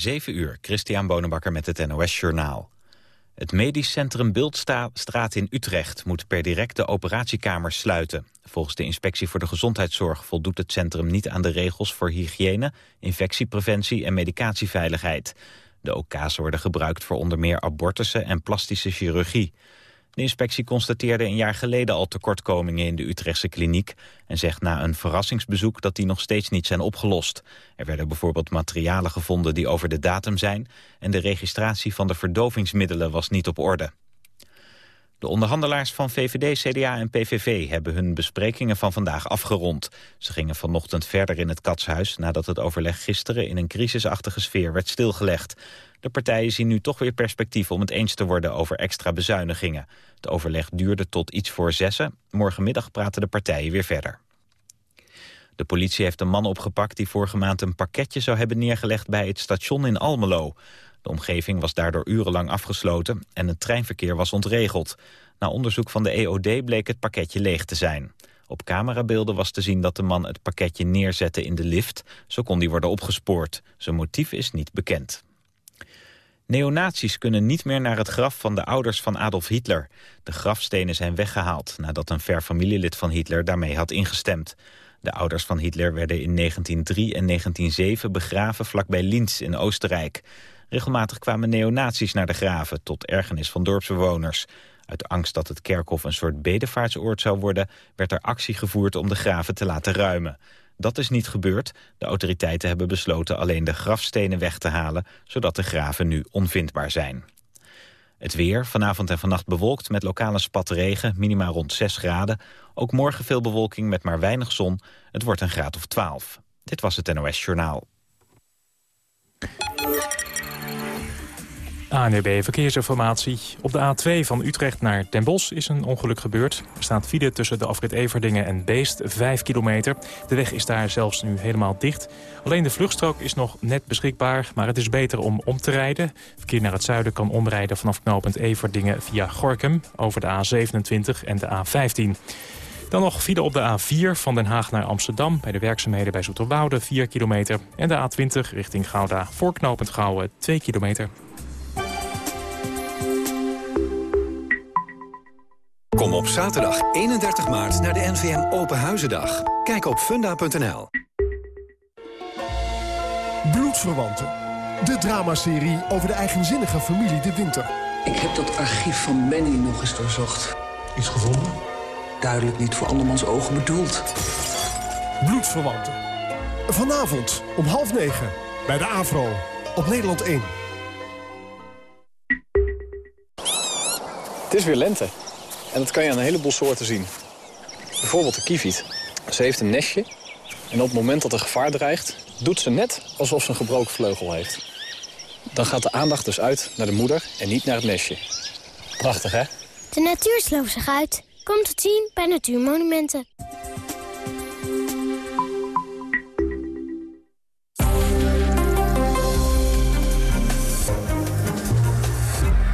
7 uur, Christian Bonenbakker met het NOS Journaal. Het medisch centrum Bultstraat in Utrecht moet per direct de operatiekamers sluiten. Volgens de Inspectie voor de Gezondheidszorg voldoet het centrum niet aan de regels voor hygiëne, infectiepreventie en medicatieveiligheid. De OK's worden gebruikt voor onder meer abortussen en plastische chirurgie. De inspectie constateerde een jaar geleden al tekortkomingen in de Utrechtse kliniek... en zegt na een verrassingsbezoek dat die nog steeds niet zijn opgelost. Er werden bijvoorbeeld materialen gevonden die over de datum zijn... en de registratie van de verdovingsmiddelen was niet op orde. De onderhandelaars van VVD, CDA en PVV hebben hun besprekingen van vandaag afgerond. Ze gingen vanochtend verder in het katshuis nadat het overleg gisteren in een crisisachtige sfeer werd stilgelegd. De partijen zien nu toch weer perspectief om het eens te worden over extra bezuinigingen. Het overleg duurde tot iets voor zessen. Morgenmiddag praten de partijen weer verder. De politie heeft een man opgepakt die vorige maand een pakketje zou hebben neergelegd bij het station in Almelo. De omgeving was daardoor urenlang afgesloten en het treinverkeer was ontregeld. Na onderzoek van de EOD bleek het pakketje leeg te zijn. Op camerabeelden was te zien dat de man het pakketje neerzette in de lift. Zo kon die worden opgespoord. Zijn motief is niet bekend. Neonazies kunnen niet meer naar het graf van de ouders van Adolf Hitler. De grafstenen zijn weggehaald nadat een ver familielid van Hitler daarmee had ingestemd. De ouders van Hitler werden in 1903 en 1907 begraven vlakbij Linz in Oostenrijk. Regelmatig kwamen neonazies naar de graven, tot ergernis van dorpsbewoners. Uit angst dat het kerkhof een soort bedevaartsoord zou worden... werd er actie gevoerd om de graven te laten ruimen. Dat is niet gebeurd. De autoriteiten hebben besloten alleen de grafstenen weg te halen... zodat de graven nu onvindbaar zijn. Het weer, vanavond en vannacht bewolkt met lokale spatregen, minima rond 6 graden. Ook morgen veel bewolking met maar weinig zon. Het wordt een graad of 12. Dit was het NOS Journaal. ANUB Verkeersinformatie. Op de A2 van Utrecht naar Den Bosch is een ongeluk gebeurd. Er staat file tussen de afrit Everdingen en Beest, 5 kilometer. De weg is daar zelfs nu helemaal dicht. Alleen de vluchtstrook is nog net beschikbaar, maar het is beter om om te rijden. Verkeer naar het zuiden kan omrijden vanaf knooppunt Everdingen via Gorkum... over de A27 en de A15. Dan nog file op de A4 van Den Haag naar Amsterdam... bij de werkzaamheden bij Zoeterwoude, 4 kilometer. En de A20 richting Gouda voor knooppunt Gouwen, 2 kilometer. Kom op zaterdag 31 maart naar de NVM Open Huizendag. Kijk op funda.nl. Bloedverwanten. De dramaserie over de eigenzinnige familie De Winter. Ik heb dat archief van Benny nog eens doorzocht. Iets gevonden? Duidelijk niet voor andermans ogen bedoeld. Bloedverwanten. Vanavond om half negen bij de AVRO op Nederland 1. Het is weer lente. En dat kan je aan een heleboel soorten zien. Bijvoorbeeld de kieviet. Ze heeft een nestje. En op het moment dat er gevaar dreigt... doet ze net alsof ze een gebroken vleugel heeft. Dan gaat de aandacht dus uit naar de moeder en niet naar het nestje. Prachtig, hè? De natuur sloopt zich uit. Kom te zien bij Natuurmonumenten.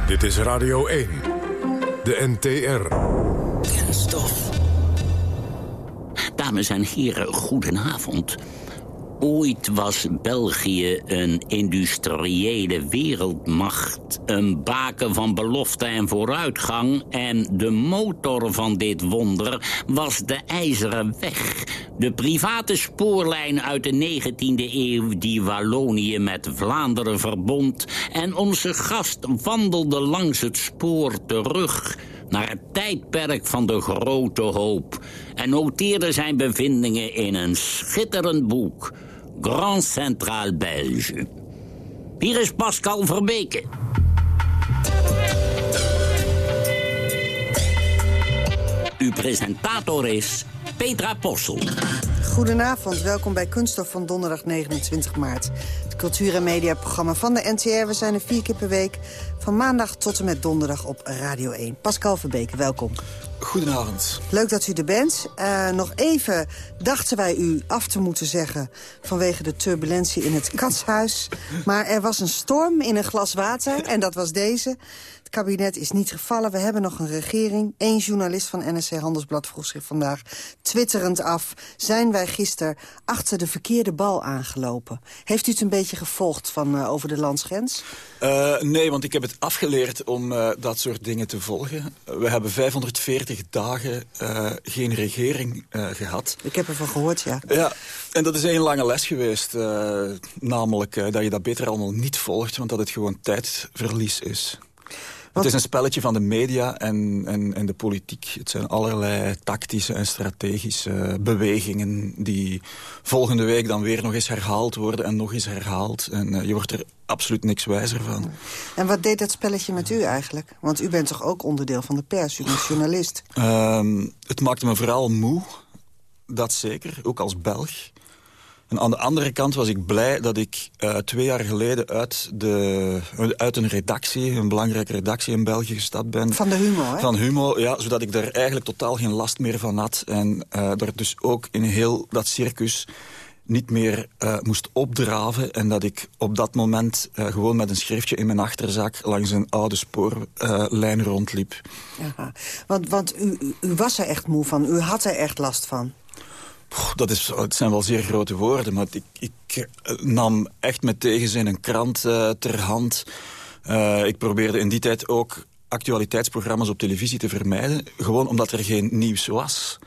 Dit is Radio 1. De NTR. Kenstof. Dames en heren, goedenavond. Ooit was België een industriële wereldmacht. Een baken van belofte en vooruitgang. En de motor van dit wonder was de IJzeren Weg. De private spoorlijn uit de 19e eeuw die Wallonië met Vlaanderen verbond. En onze gast wandelde langs het spoor terug naar het tijdperk van de grote hoop... en noteerde zijn bevindingen in een schitterend boek... Grand Centraal Belge. Hier is Pascal Verbeke. Uw presentator is Petra Possel. Goedenavond, welkom bij Kunststof van donderdag 29 maart. Het cultuur- en mediaprogramma van de NTR. We zijn er vier keer per week, van maandag tot en met donderdag op Radio 1. Pascal Verbeke, welkom. Goedenavond. Leuk dat u er bent. Uh, nog even dachten wij u af te moeten zeggen... vanwege de turbulentie in het katshuis. Maar er was een storm in een glas water en dat was deze. Het kabinet is niet gevallen. We hebben nog een regering. Eén journalist van NSC Handelsblad vroeg zich vandaag twitterend af... zijn wij gisteren achter de verkeerde bal aangelopen? Heeft u het een beetje gevolgd van uh, over de landsgrens? Uh, nee, want ik heb het afgeleerd om uh, dat soort dingen te volgen. We hebben 540 dagen geen regering gehad. Ik heb ervan gehoord, ja. Ja, en dat is één lange les geweest. namelijk dat je dat beter allemaal niet volgt, want dat het gewoon tijdverlies is. Het is een spelletje van de media en, en, en de politiek. Het zijn allerlei tactische en strategische bewegingen... die volgende week dan weer nog eens herhaald worden en nog eens herhaald. En uh, je wordt er absoluut niks wijzer van. En wat deed dat spelletje met u eigenlijk? Want u bent toch ook onderdeel van de pers, u bent journalist? Um, het maakte me vooral moe, dat zeker, ook als Belg. En aan de andere kant was ik blij dat ik uh, twee jaar geleden uit, de, uit een redactie, een belangrijke redactie in België gestapt ben. Van de Humo, hè? Van Humo, ja, zodat ik daar eigenlijk totaal geen last meer van had. En uh, daar dus ook in heel dat circus niet meer uh, moest opdraven. En dat ik op dat moment uh, gewoon met een schriftje in mijn achterzak... langs een oude spoorlijn uh, rondliep. Aha. Want, want u, u was er echt moe van, u had er echt last van. Dat is, het zijn wel zeer grote woorden, maar ik, ik nam echt met tegenzin een krant uh, ter hand. Uh, ik probeerde in die tijd ook actualiteitsprogramma's op televisie te vermijden. Gewoon omdat er geen nieuws was.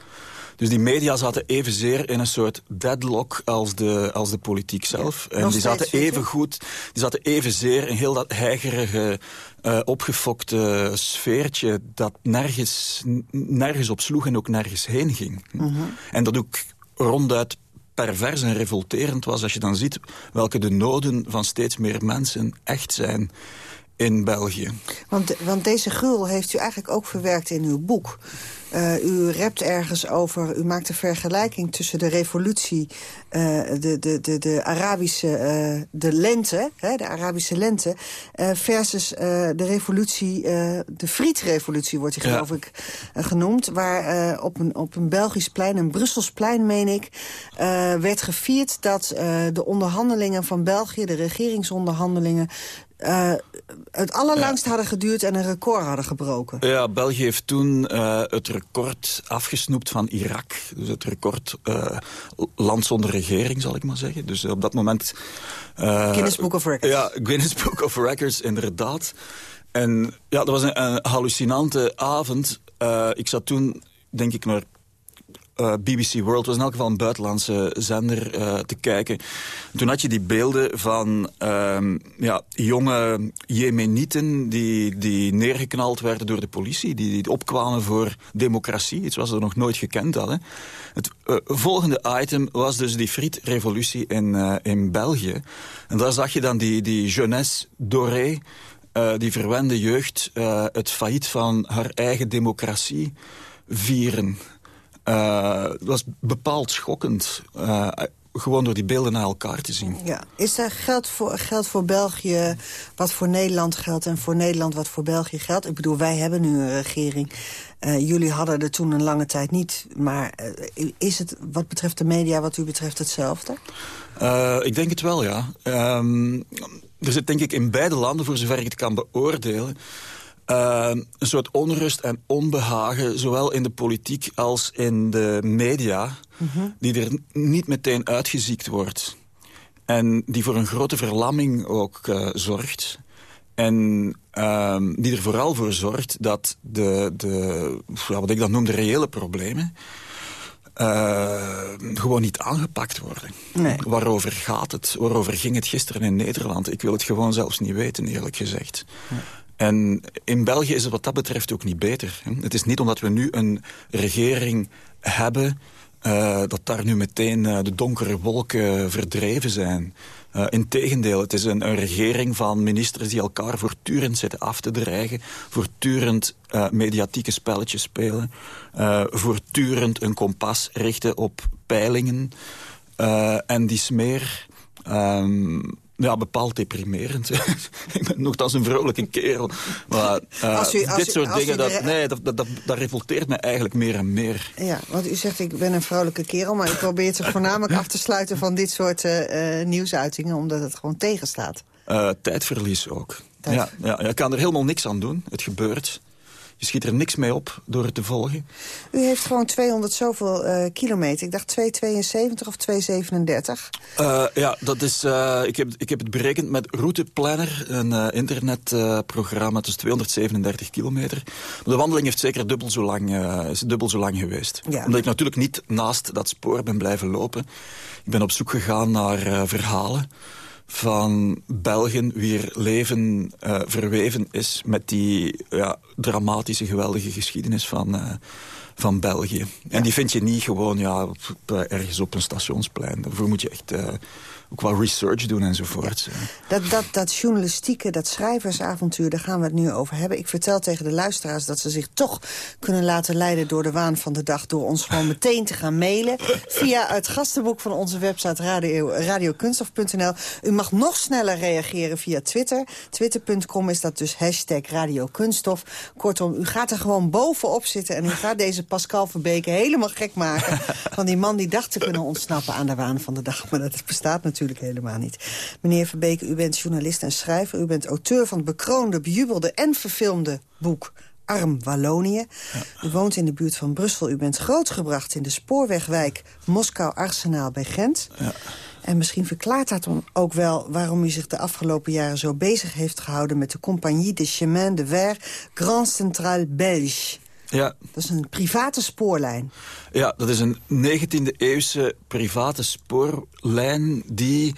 Dus die media zaten evenzeer in een soort deadlock als de, als de politiek zelf. En die zaten even goed, die zaten evenzeer in heel dat heigerige, uh, opgefokte sfeertje dat nergens, nergens op sloeg en ook nergens heen ging. -huh. En dat ook ronduit pervers en revolterend was als je dan ziet welke de noden van steeds meer mensen echt zijn in België. Want, want deze gruwel heeft u eigenlijk ook verwerkt in uw boek. Uh, u rept ergens over, u maakt een vergelijking tussen de revolutie, uh, de, de, de, de Arabische uh, de lente, hè, de Arabische lente, versus de revolutie, de Frietrevolutie wordt die geloof ja. ik genoemd, waar op, een, op een Belgisch plein, een Brussels plein meen ik, werd gevierd dat de onderhandelingen van België, de regeringsonderhandelingen, uh, het allerlangst ja. hadden geduurd en een record hadden gebroken. Ja, België heeft toen uh, het record afgesnoept van Irak. Dus het record uh, land zonder regering, zal ik maar zeggen. Dus op dat moment... Guinness Book of Records. Ja, Guinness Book of Records, inderdaad. En ja, dat was een, een hallucinante avond. ik zat toen, denk ik, naar uh, BBC World was in elk geval een buitenlandse zender uh, te kijken. Toen had je die beelden van uh, ja, jonge Jemenieten die, die neergeknald werden door de politie. Die, die opkwamen voor democratie. Iets wat ze nog nooit gekend hadden. Het uh, volgende item was dus die frietrevolutie in, in België. En daar zag je dan die, die jeunesse dorée. Uh, die verwende jeugd het failliet van haar eigen democratie vieren. Uh, het was bepaald schokkend. Uh, gewoon door die beelden naar elkaar te zien. Ja. Is er geld voor, geld voor België wat voor Nederland geldt... en voor Nederland wat voor België geldt? Ik bedoel, wij hebben nu een regering. Uh, jullie hadden er toen een lange tijd niet. Maar uh, is het wat betreft de media wat u betreft hetzelfde? Uh, ik denk het wel, ja. Um, er zit denk ik in beide landen, voor zover ik het kan beoordelen... Uh, een soort onrust en onbehagen, zowel in de politiek als in de media... -huh. die er niet meteen uitgeziekt wordt. En die voor een grote verlamming ook uh, zorgt. En uh, die er vooral voor zorgt dat de, de ja, wat ik dan noem de reële problemen... Uh, gewoon niet aangepakt worden. Nee. Waarover gaat het? Waarover ging het gisteren in Nederland? Ik wil het gewoon zelfs niet weten, eerlijk gezegd. En in België is het wat dat betreft ook niet beter. Het is niet omdat we nu een regering hebben... Uh, dat daar nu meteen uh, de donkere wolken verdreven zijn. Uh, Integendeel, het is een, regering van ministers die elkaar voortdurend zitten af te dreigen. Voortdurend mediatieke spelletjes spelen. voortdurend een kompas richten op peilingen. en die smeer... Um, ja, bepaald deprimerend. ik ben nogthans een vrolijke kerel. Maar uh, Als u- als dit soort u dingen, dat, nee, dat, dat, dat, dat revolteert me eigenlijk meer en meer. Ja, want u zegt ik ben een vrolijke kerel... maar ik probeer het zich voornamelijk af te sluiten van dit soort eh, eh, nieuwsuitingen... omdat het gewoon tegenstaat. Eh, tijdverlies ook. Tijd. Ja, ja, je kan er helemaal niks aan doen. Het gebeurt. Je schiet er niks mee op door het te volgen. U heeft gewoon 200 zoveel eh, kilometer. Ik dacht 272 of 237. Eh, ja, dat is, eh, ik, heb, ik heb het berekend met Routeplanner, een internetprogramma. het is 237 kilometer. De wandeling heeft zeker dubbel zo lang, is dubbel zo lang geweest. Ja. Omdat ik natuurlijk niet naast dat spoor ben blijven lopen. Ik ben op zoek gegaan naar verhalen van Belgen wier leven eh, verweven is met die ja, dramatische, geweldige geschiedenis van, eh, van België. En die vind je niet gewoon ja, op- op, ergens op een stationsplein. Daarvoor moet je echt eh, ook wel research doen enzovoort. Dat, dat, dat journalistieke, dat schrijversavontuur, daar gaan we het nu over hebben. Ik vertel tegen de luisteraars dat ze zich toch kunnen laten leiden door de waan van de dag... door ons gewoon meteen te gaan mailen via het gastenboek van onze website radio, radiokunstof.nl. U mag nog sneller reageren via Twitter. Twitter.com is dat dus hashtag radiokunststof. Kortom, u gaat er gewoon bovenop zitten... en u gaat deze Pascal Verbeke helemaal gek maken... van die man die dacht te kunnen ontsnappen aan de waan van de dag. Maar dat bestaat natuurlijk helemaal niet. Meneer Verbeke, u bent journalist en schrijver. U bent auteur van het bekroonde, bejubelde en verfilmde boek... Arm Wallonië. U woont in de buurt van Brussel. U bent grootgebracht in de spoorwegwijk Moskou-Arsenaal bij Gent. En misschien verklaart dat dan ook wel waarom u zich de afgelopen jaren zo bezig heeft gehouden... met de Compagnie des Chemins de Ver Grand Central Belge. Ja, Dat is een private spoorlijn. Ja, dat is een 19e-eeuwse private spoorlijn die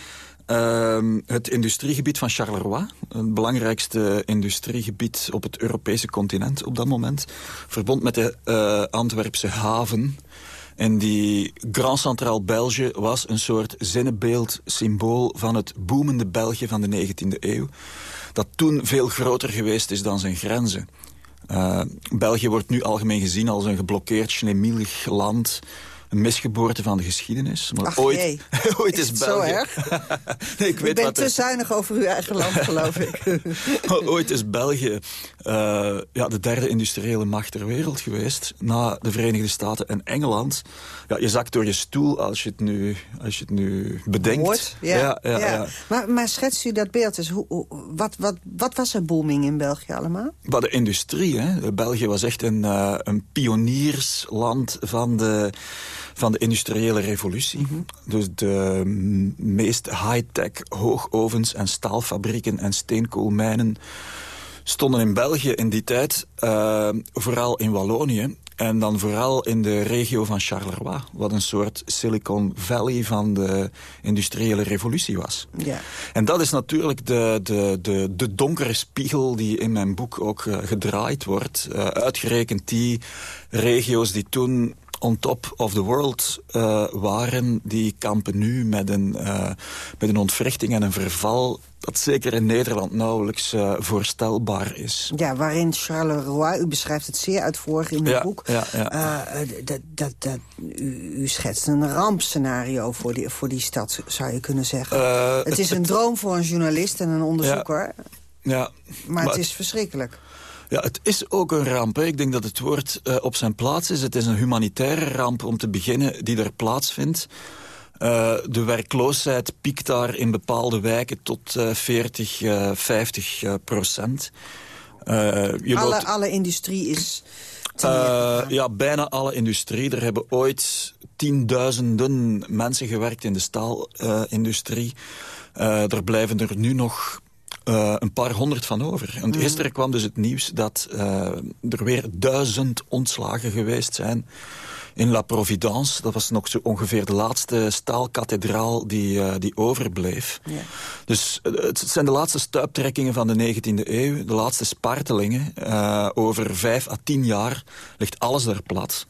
ehm, het industriegebied van Charleroi, het belangrijkste industriegebied op het Europese continent op dat moment, verbond met de eh, Antwerpse haven. En die Grand Centraal België was een soort zinnebeeld, symbool van het boemende België van de 19e eeuw. Dat toen veel groter geweest is dan zijn grenzen. Uh, België wordt nu algemeen gezien als een geblokkeerd, schnemielig land. Een misgeboorte van de geschiedenis. Maar Ach, ooit, ooit Is is, het zo België... erg? nee, ik U weet bent wat te er- zuinig over uw eigen land, geloof ik. Ooit is België eh, ja, de derde industriële macht ter wereld geweest. Na de Verenigde Staten en Engeland. Ja, je zakt door je stoel als je het nu, als je het nu bedenkt. Hoort, ja, ja, ja. Maar, maar schetst u dat beeld eens. Hoe, hoe- wat, wat, wat was er booming in België allemaal? Maar de industrie, hè. België was echt een, eh, een pioniersland van de, van de industriële revolutie. Dus de mm, meest high-tech hoogovens en staalfabrieken en steenkoolmijnen stonden in België in die tijd, eh, vooral in Wallonië. En dan vooral in de regio van Charleroi, wat een soort Silicon Valley van de industriële revolutie was. Ja. En dat is natuurlijk de, de, de, de donkere spiegel die in mijn boek ook eh, gedraaid wordt. Eh, uitgerekend die regio's die toen on top of the world eh, waren, die kampen nu met een, eh, met een ontwrichting en een verval dat zeker in Nederland nauwelijks eh, voorstelbaar is. Ja, waarin Charleroi, u beschrijft het zeer uitvoerig in uw Ja, boek... ja, ja. dat, dat, dat, u, u schetst een rampscenario voor die, voor die stad, zou je kunnen zeggen. Het het- is een droom voor een journalist en een onderzoeker, Ja, maar, het is verschrikkelijk. Ja, het is ook een ramp. Hè. Ik denk dat het woord eh, op zijn plaats is. Het is een humanitaire ramp om te beginnen die er plaatsvindt. Eh, de werkloosheid piekt daar in bepaalde wijken tot eh 40, eh 50 eh, procent. Je Alle, loopt- alle industrie is... eh, ja, bijna alle industrie. Er hebben ooit tienduizenden mensen gewerkt in de staalindustrie. Er blijven er nu nog eh, een paar honderd van over. En gisteren kwam dus het nieuws dat eh, er weer duizend ontslagen geweest zijn in La Providence. Dat was nog zo ongeveer de laatste staalkathedraal die, eh, die overbleef. Dus het zijn de laatste stuiptrekkingen van de 19e eeuw. De laatste spartelingen. Over vijf à tien jaar ligt alles er plat.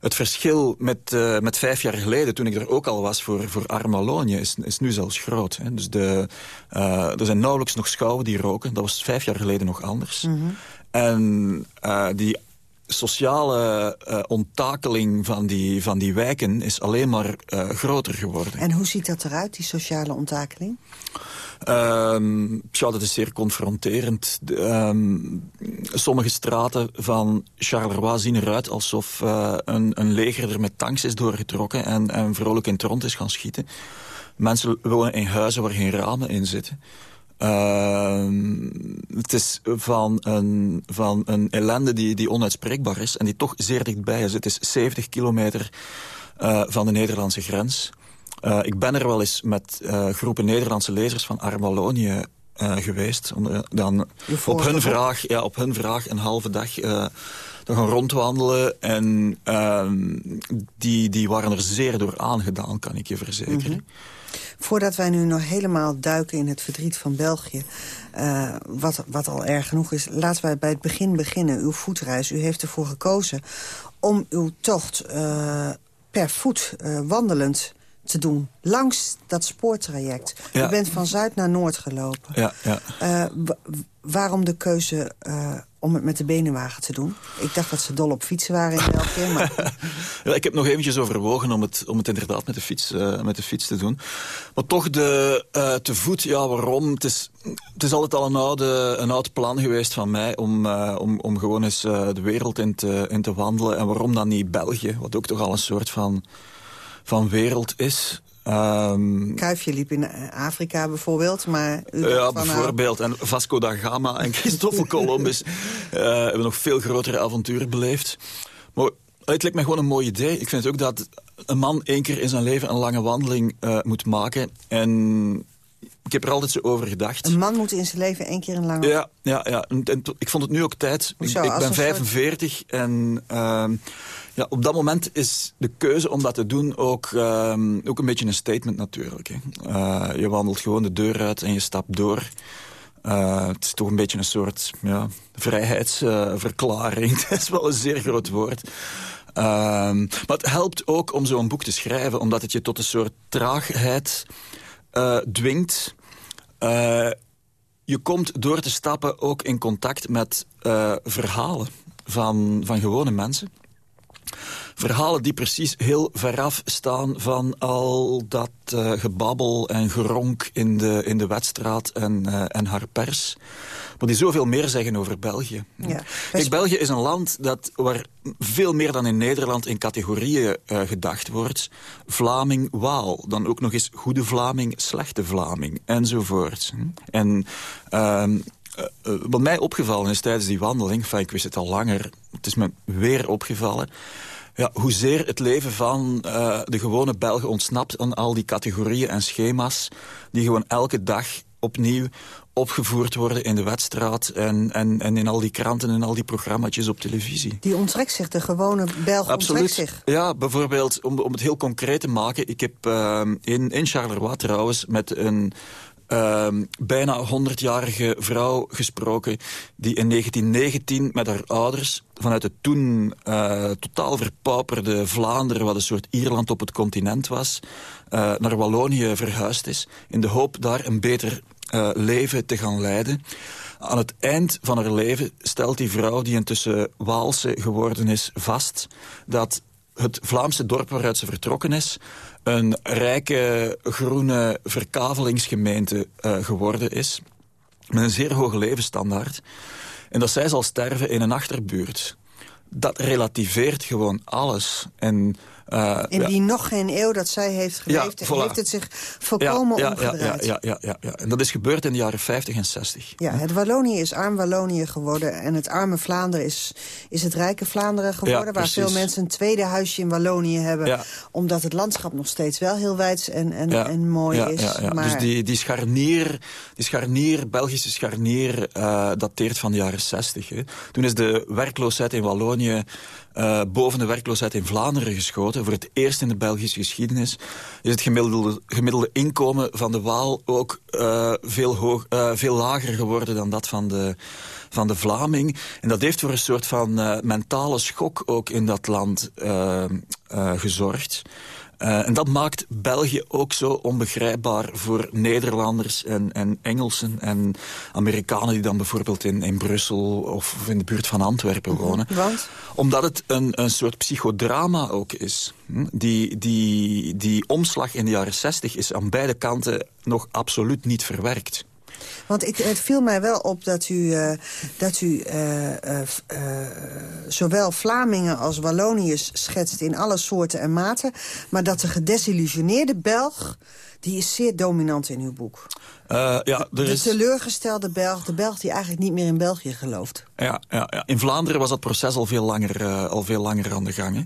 Het verschil met, eh, met vijf jaar geleden, toen ik er ook al was voor, voor Armalonië, is, is nu zelfs groot. Hè. Dus de, eh, er zijn nauwelijks nog schouwen die roken. Dat was vijf jaar geleden nog anders. En eh, die sociale uh, onttakeling van die, van die wijken is alleen maar uh, groter geworden. En hoe ziet dat eruit, die sociale onttakeling? Um, dat is zeer confronterend. Um, sommige straten van Charleroi zien eruit alsof uh, een, een leger er met tanks is doorgetrokken en, en vrolijk in het rond is gaan schieten. Mensen wonen in huizen waar geen ramen in zitten. Uh, het is van een, van een ellende die, die onuitspreekbaar is en die toch zeer dichtbij is. Het is 70 kilometer uh, van de Nederlandse grens. Uh, ik ben er wel eens met uh, groepen Nederlandse lezers van Arm-Wallonië geweest. Om dan op hun, vraag, ja, op hun vraag een halve dag te gaan rondwandelen. En ehm, die, die waren er zeer door aangedaan, kan ik je verzekeren. Mm -hmm. Voordat wij nu nog helemaal duiken in het verdriet van België... Uh, wat, wat al erg genoeg is, laten wij bij het begin beginnen. Uw voetreis, u heeft ervoor gekozen om uw tocht uh, per voet uh, wandelend te doen. Langs dat spoortraject. Ja. U bent van Zuid naar Noord gelopen. Ja, ja. waarom de keuze om het met de benenwagen te doen? Ik dacht dat ze dol op fietsen waren in België. Maar... ja, ik heb nog eventjes overwogen om het, om het inderdaad met de, fiets, uh, met de fiets te doen. Maar toch de, te voet, ja waarom? Het is, het is altijd al een, oude, een oud plan geweest van mij... om, om, om gewoon eens de wereld in te, in te wandelen. En waarom dan niet België? Wat ook toch al een soort van, van wereld is... Um, Kuifje liep in Afrika bijvoorbeeld, maar... ja, bijvoorbeeld. En Vasco da Gama en Christoffel Columbus uh, hebben nog veel grotere avonturen beleefd. Maar het lijkt me gewoon een mooi idee. Ik vind ook dat een man één keer in zijn leven een lange wandeling uh, moet maken. En ik heb er altijd zo over gedacht. Een man moet in zijn leven één keer een lange... Ja, ja, ja. En, en ik vond het nu ook tijd. Hoezo, ik, ik ben 45 soort... en... Uh, ja, op dat moment is de keuze om dat te doen ook, um, ook een beetje een statement natuurlijk. Hè. Uh, je wandelt gewoon de deur uit en je stapt door. Uh, het is toch een beetje een soort ja, vrijheidsverklaring. Dat is wel een zeer groot woord. Um, maar het helpt ook om zo'n boek te schrijven, omdat het je tot een soort traagheid uh, dwingt. je komt door te stappen ook in contact met verhalen van, van gewone mensen. Verhalen die precies heel veraf staan van al dat uh, gebabbel en geronk in de, in de wedstraat en, uh, en haar pers. Maar die zoveel meer zeggen over België. Ja. Kijk, België is een land dat, waar veel meer dan in Nederland in categorieën uh, gedacht wordt. Vlaming, Waal. Dan ook nog eens goede Vlaming, slechte Vlaming. Enzovoort. En... Uh, uh, wat mij opgevallen is tijdens die wandeling... Enfin, ik wist het al langer, het is me weer opgevallen... Ja, hoezeer het leven van uh, de gewone Belgen ontsnapt aan al die categorieën en schema's... die gewoon elke dag opnieuw opgevoerd worden in de wedstraat... En, en, en in al die kranten en al die programma's op televisie. Die onttrekt zich, de gewone Belg Absoluut. zich. Ja, bijvoorbeeld, om, om het heel concreet te maken... ik heb uh, in, in Charleroi trouwens met een uh, bijna 100-jarige vrouw gesproken... die in 1919 met haar ouders vanuit het toen uh, totaal verpauperde Vlaanderen... wat een soort Ierland op het continent was... Uh, naar Wallonië verhuisd is... in de hoop daar een beter uh, leven te gaan leiden. Aan het eind van haar leven stelt die vrouw, die intussen Waalse geworden is, vast... dat het Vlaamse dorp waaruit ze vertrokken is een rijke groene verkavelingsgemeente uh, geworden is. Met een zeer hoge levensstandaard. En dat zij zal sterven in een achterbuurt. Dat relativeert gewoon alles. En uh, in die ja. nog geen eeuw dat zij heeft geleefd, ja, voilà. heeft het zich volkomen ja, omgedraaid. Ja, ja, ja, ja, en dat is gebeurd in de jaren 50 en 60. Ja, het Wallonië is arm Wallonië geworden. En het arme Vlaanderen is, is het rijke Vlaanderen geworden. waar veel mensen een tweede huisje in Wallonië hebben. Omdat het landschap nog steeds wel heel wijd en, en, en mooi is. Maar... Dus die, die, scharnier, die scharnier, Belgische scharnier, uh, dateert van de jaren 60. Hè. Toen is de werkloosheid in Wallonië uh, boven de werkloosheid in Vlaanderen geschoten. Voor het eerst in de Belgische geschiedenis is het gemiddelde, gemiddelde inkomen van de Waal ook uh, veel, hoog, uh, veel lager geworden dan dat van de, van de Vlaming. En dat heeft voor een soort van mentale schok ook in dat land gezorgd. En dat maakt België ook zo onbegrijpbaar voor Nederlanders en, en Engelsen en Amerikanen die dan bijvoorbeeld in, in Brussel of in de buurt van Antwerpen mhm. wonen. Want? Omdat het een, een soort psychodrama ook is. Hm? Die, die, die omslag in de jaren 60 is aan beide kanten nog absoluut niet verwerkt. Want ik, het viel mij wel op dat u, uh, dat u uh, uh, zowel Vlamingen als Walloniërs schetst in alle soorten en maten. Maar dat de gedesillusioneerde Belg, die is zeer dominant in uw boek. ja, er de teleurgestelde Belg, de Belg die eigenlijk niet meer in België gelooft. Ja, ja, ja. in Vlaanderen was dat proces al veel langer, al veel langer aan de gang. Hè?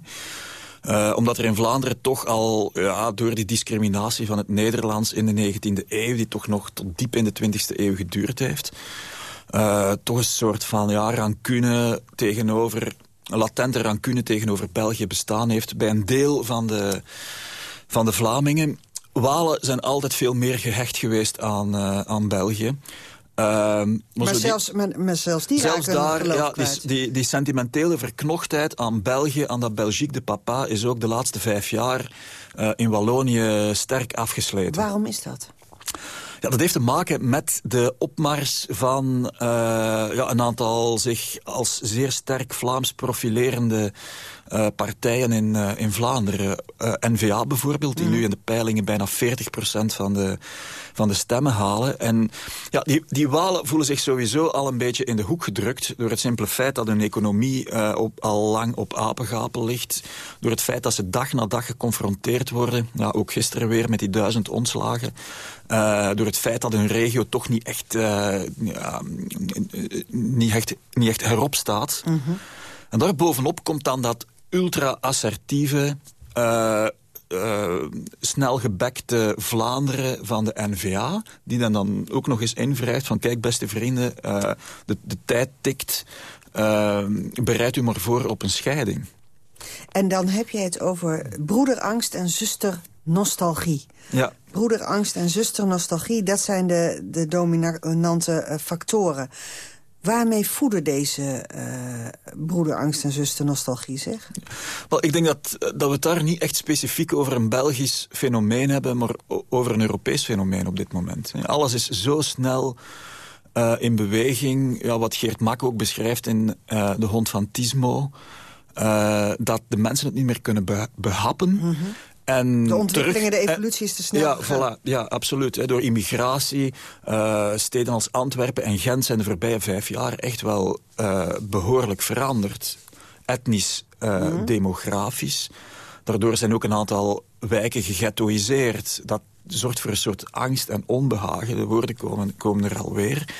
Uh, omdat er in Vlaanderen toch al ja, door die discriminatie van het Nederlands in de 19e eeuw... die toch nog tot diep in de 20e eeuw geduurd heeft... Uh, toch een soort van ja, rancune tegenover... een latente rancune tegenover België bestaan heeft... bij een deel van de, van de Vlamingen. Walen zijn altijd veel meer gehecht geweest aan, uh, aan België. Ehm, maar, zelfs, die, maar, zelfs die zelfs daar, ja, die, die, die, sentimentele verknochtheid aan België, aan dat Belgique de papa... is ook de laatste vijf jaar uh, in Wallonië sterk afgesleten. Waarom is dat? Ja, dat heeft te maken met de opmars van uh, ja, een aantal zich als zeer sterk Vlaams profilerende uh, partijen in, uh, in Vlaanderen. N-VA bijvoorbeeld, die mm. nu in de peilingen bijna 40% van de, van de stemmen halen. En ja, die, die Walen voelen zich sowieso al een beetje in de hoek gedrukt... door het simpele feit dat hun economie op, al lang op apengapen ligt. Door het feit dat ze dag na dag geconfronteerd worden. Ja, ook gisteren weer met die duizend ontslagen. Uh, door het feit dat hun regio toch niet echt, uh, ja, niet echt, niet echt herop staat. Mm -hmm. En daarbovenop komt dan dat ultra-assertieve... Uh, uh, snel gebekte Vlaanderen van de NVA... die dan, dan ook nog eens invrijft van... kijk, beste vrienden, uh, de, de tijd tikt... Bereid u maar voor op een scheiding. En dan heb je het over broederangst en zusternostalgie. Ja. Broederangst en zusternostalgie, dat zijn de, de dominante factoren. Waarmee voeden deze uh, broederangst en zusternostalgie zich? Wel, ik denk dat, dat we het daar niet echt specifiek over een Belgisch fenomeen hebben... maar over een Europees fenomeen op dit moment. Alles is zo snel uh, in beweging. Ja, wat Geert Mak ook beschrijft in uh, De Hond van Tismo... dat de mensen het niet meer kunnen behappen... Mm -hmm. En de ontwikkelingen, terug, de evolutie is te snel. Ja, voilà, ja absoluut. Door immigratie, uh, steden als Antwerpen en Gent zijn de voorbije vijf jaar echt wel uh, behoorlijk veranderd. Etnisch, uh, mm. demografisch. Daardoor zijn ook een aantal wijken geghettoïseerd. Dat zorgt voor een soort angst en onbehagen. De woorden komen, komen er alweer.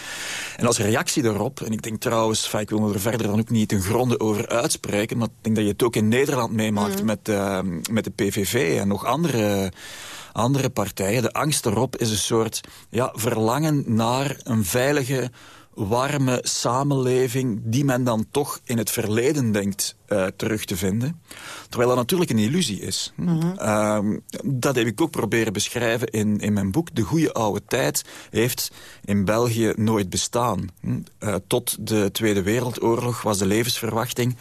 En als reactie daarop, en ik denk trouwens, ik wil me er verder dan ook niet ten gronde over uitspreken, maar ik denk dat je het ook in Nederland meemaakt mm. met, uh, met de PVV en nog andere andere partijen. De angst erop is een soort ja, verlangen naar een veilige warme samenleving... die men dan toch in het verleden denkt uh, terug te vinden. Terwijl dat natuurlijk een illusie is. Uh, dat heb ik ook proberen beschrijven in, in mijn boek. De goede oude tijd heeft in België nooit bestaan. Uh, tot de Tweede Wereldoorlog was de levensverwachting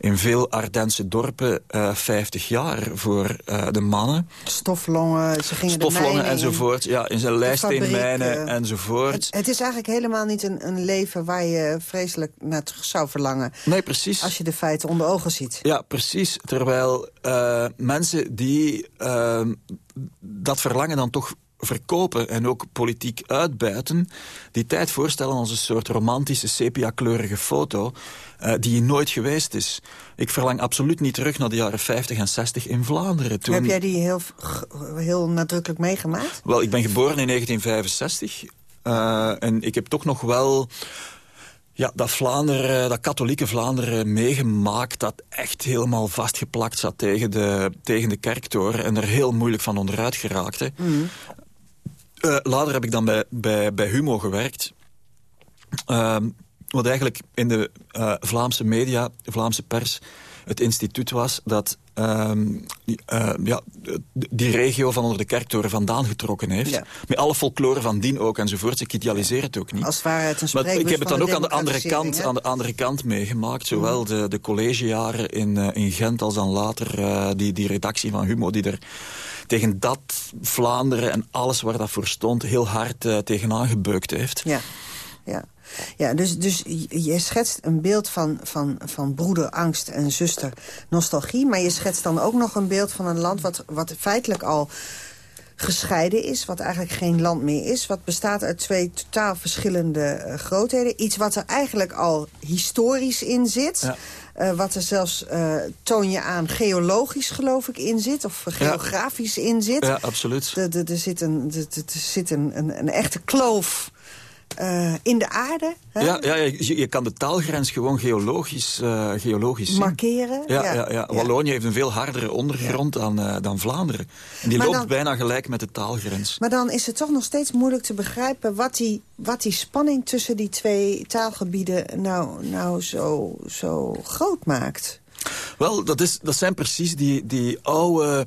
in veel Ardense dorpen uh, eh, 50 jaar voor uh, de mannen. Stoflongen, ze gingen Stoflongen enzovoort, ja, in zijn lijststeenmijnen enzovoort. Het, het, is eigenlijk helemaal niet een, een leven waar je vreselijk naar terug zou verlangen. Nee, precies. Als je de feiten onder ogen ziet. Ja, precies. Terwijl uh, mensen die dat verlangen dan toch verkopen en ook politiek uitbuiten... die tijd voorstellen als een soort romantische sepia-kleurige foto... Uh, die nooit geweest is. Ik verlang absoluut niet terug naar de jaren 50 en 60 in Vlaanderen. Toen... Heb jij die heel, heel nadrukkelijk meegemaakt? Wel, ik ben geboren in 1965. Uh, en ik heb toch nog wel ja, dat Vlaanderen, dat katholieke Vlaanderen meegemaakt... dat echt helemaal vastgeplakt zat tegen de, tegen de kerktoren... en er heel moeilijk van onderuit geraakte. Mm. Uh, later heb ik dan bij, bij, bij Humo gewerkt. Uh, wat eigenlijk in de uh, Vlaamse media, de Vlaamse pers... het instituut was dat ehm, die, eh, ja, die regio van onder de kerktoren vandaan getrokken heeft. Met alle folklore van dien ook enzovoort. Ik idealiseer het ook niet. Als het een Maar ik heb het dan ook aan de andere kant, aan de andere kant meegemaakt. Zowel de, de collegejaren in, in Gent als dan later die, die redactie van Humo... die er tegen dat Vlaanderen en alles waar dat voor stond... heel hard uh, tegenaan gebeukt heeft. Ja, ja. Ja, dus, dus je schetst een beeld van, van, van broeder angst en zuster nostalgie... maar je schetst dan ook nog een beeld van een land wat, wat feitelijk al gescheiden is, wat eigenlijk geen land meer is. Wat bestaat uit twee totaal verschillende uh, grootheden. Iets wat er eigenlijk al historisch in zit. Ja. Uh, wat er zelfs, uh, toon je aan, geologisch geloof ik in zit. Of geografisch ja. in zit. Ja, absoluut. Er zit, een, er zit een, een, een echte kloof uh, in de aarde. Hè? Ja, ja je, je, kan de taalgrens gewoon geologisch, uh, geologisch Markeren. Ja, ja, ja, ja. Wallonië heeft een veel hardere ondergrond dan, uh, dan Vlaanderen. En die maar loopt dan, bijna gelijk met de taalgrens. Maar dan is het toch nog steeds moeilijk te begrijpen... wat die, wat die spanning tussen die twee taalgebieden nou, nou zo, zo groot maakt. Wel, dat, is, dat zijn precies die, die oude...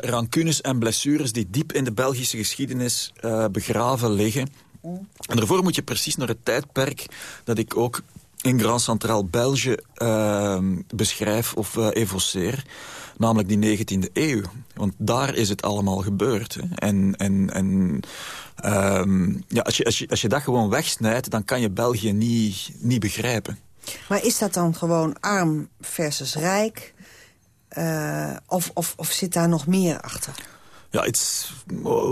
Rancunes en blessures die diep in de Belgische geschiedenis begraven liggen. En daarvoor moet je precies naar het tijdperk dat ik ook in Grand Centraal België uh, beschrijf of uh, evoceer. Namelijk die 19e eeuw. Want daar is het allemaal gebeurd. Hè. En, en, en um, ja, als, je, als, je, als je dat gewoon wegsnijdt, dan kan je België niet, niet begrijpen. Maar is dat dan gewoon arm versus rijk? Uh, of, of, of zit daar nog meer achter? Ja, it's,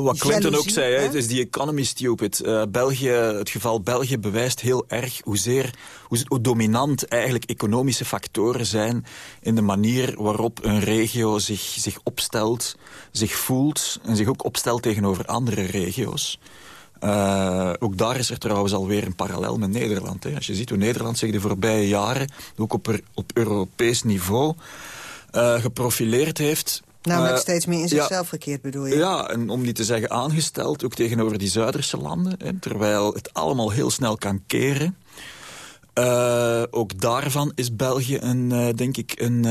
wat Clinton ook zei, hè? het is die economy stupid. Uh, België, het geval België bewijst heel erg hoezeer, hoe, hoe dominant eigenlijk economische factoren zijn in de manier waarop een regio zich, zich opstelt, zich voelt en zich ook opstelt tegenover andere regio's. Uh, ook daar is er trouwens alweer een parallel met Nederland. Hè. Als je ziet hoe Nederland zich de voorbije jaren, ook op, op Europees niveau, uh, geprofileerd heeft Namelijk uh, steeds meer in zichzelf ja, gekeerd, bedoel je? Ja, en om niet te zeggen aangesteld, ook tegenover die Zuiderse landen. Hè, terwijl het allemaal heel snel kan keren. Uh, ook daarvan is België, een, uh, denk ik, een,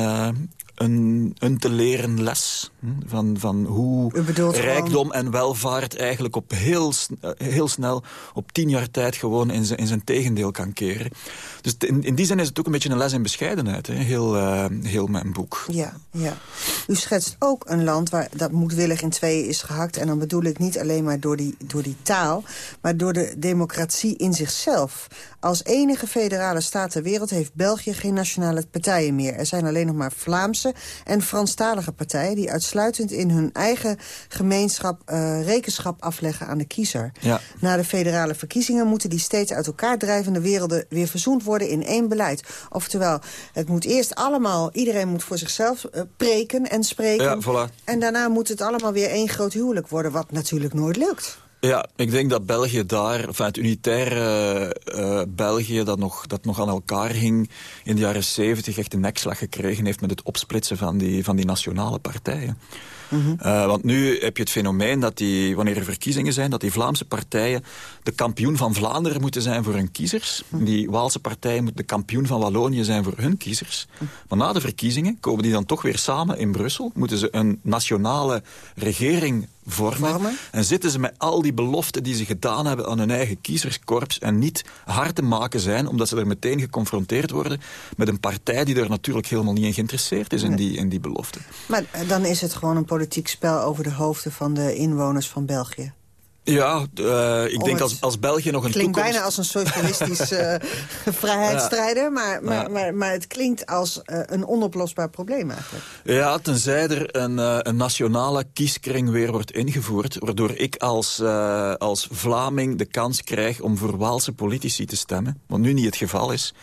een, een te leren les. Van, van hoe rijkdom en welvaart eigenlijk op heel, heel snel... op tien jaar tijd gewoon in zijn, in zijn tegendeel kan keren. Dus in, in die zin is het ook een beetje een les in bescheidenheid. Hè? Heel, uh, heel mijn boek. Ja, ja. U schetst ook een land waar dat moedwillig in tweeën is gehakt. En dan bedoel ik niet alleen maar door die, door die taal... maar door de democratie in zichzelf. Als enige federale staat ter wereld heeft België geen nationale partijen meer. Er zijn alleen nog maar Vlaamse en Franstalige partijen... die uitsluitend in hun eigen gemeenschap uh, rekenschap afleggen aan de kiezer. Ja. Na de federale verkiezingen moeten die steeds uit elkaar drijvende werelden... weer verzoend worden in één beleid. Oftewel, het moet eerst allemaal... iedereen moet voor zichzelf uh, preken en spreken. Ja, voilà. En daarna moet het allemaal weer één groot huwelijk worden... wat natuurlijk nooit lukt. Ja, ik denk dat België daar, enfin het unitaire uh, België dat nog, dat nog aan elkaar hing in de jaren zeventig echt een nekslag gekregen heeft met het opsplitsen van die, van die nationale partijen. Mm -hmm. uh, want nu heb je het fenomeen dat die, wanneer er verkiezingen zijn, dat die Vlaamse partijen de kampioen van Vlaanderen moeten zijn voor hun kiezers. Mm -hmm. Die Waalse partijen moeten de kampioen van Wallonië zijn voor hun kiezers. Mm -hmm. Maar na de verkiezingen komen die dan toch weer samen in Brussel. Moeten ze een nationale regering vormen. vormen. En zitten ze met al die beloften die ze gedaan hebben aan hun eigen kiezerskorps en niet hard te maken zijn, omdat ze er meteen geconfronteerd worden met een partij die er natuurlijk helemaal niet in geïnteresseerd is nee. in, die, in die beloften. Maar dan is het gewoon een politiek spel over de hoofden van de inwoners van België. Ja, uh, ik denk het als, als België nog een klinkt toekomst... bijna als een socialistisch uh, vrijheidsstrijder, ja. maar, maar, ja. maar, maar het klinkt als uh, een onoplosbaar probleem eigenlijk. Ja, tenzij er een, een nationale kieskring weer wordt ingevoerd, waardoor ik als, als Vlaming de kans krijg om voor Waalse politici te stemmen, wat nu niet het geval is.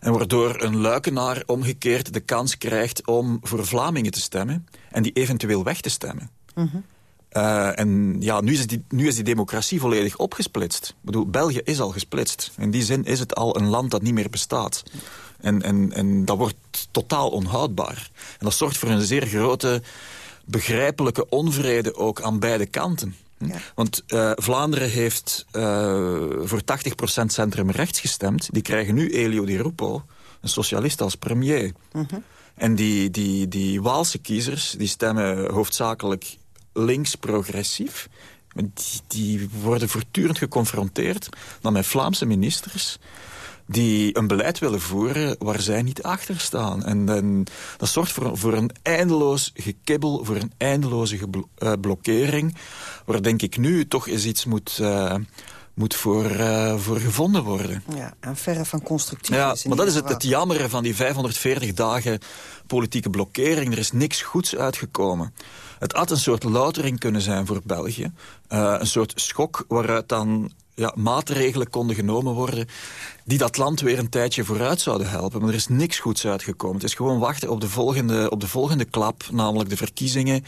En waardoor een luikenaar omgekeerd de kans krijgt om voor Vlamingen te stemmen en die eventueel weg te stemmen. Mm -hmm. Uh, en ja, nu is, die, nu is die democratie volledig opgesplitst. Ik bedoel, België is al gesplitst. In die zin is het al een land dat niet meer bestaat. En, en, en dat wordt totaal onhoudbaar. En dat zorgt voor een zeer grote begrijpelijke onvrede ook aan beide kanten. Ja. Want uh, Vlaanderen heeft uh, voor 80% centrum rechts gestemd. Die krijgen nu Elio Di Rupo, een socialist, als premier. Mm -hmm. En die, die, die Waalse kiezers die stemmen hoofdzakelijk links-progressief. Die, die worden voortdurend geconfronteerd dan met Vlaamse ministers die een beleid willen voeren waar zij niet achter staan. En, en dat zorgt voor, voor een eindeloos gekibbel, voor een eindeloze uh, blokkering... waar denk ik nu toch eens iets moet... Uh, moet voor, uh, voor gevonden worden. Ja, en verre van constructief. Ja, maar dat is het, het jammere van die 540 dagen politieke blokkering. Er is niks goeds uitgekomen. Het had een soort loutering kunnen zijn voor België. Uh, een soort schok waaruit dan ja, maatregelen konden genomen worden... die dat land weer een tijdje vooruit zouden helpen. Maar er is niks goeds uitgekomen. Het is gewoon wachten op de volgende, op de volgende klap, namelijk de verkiezingen.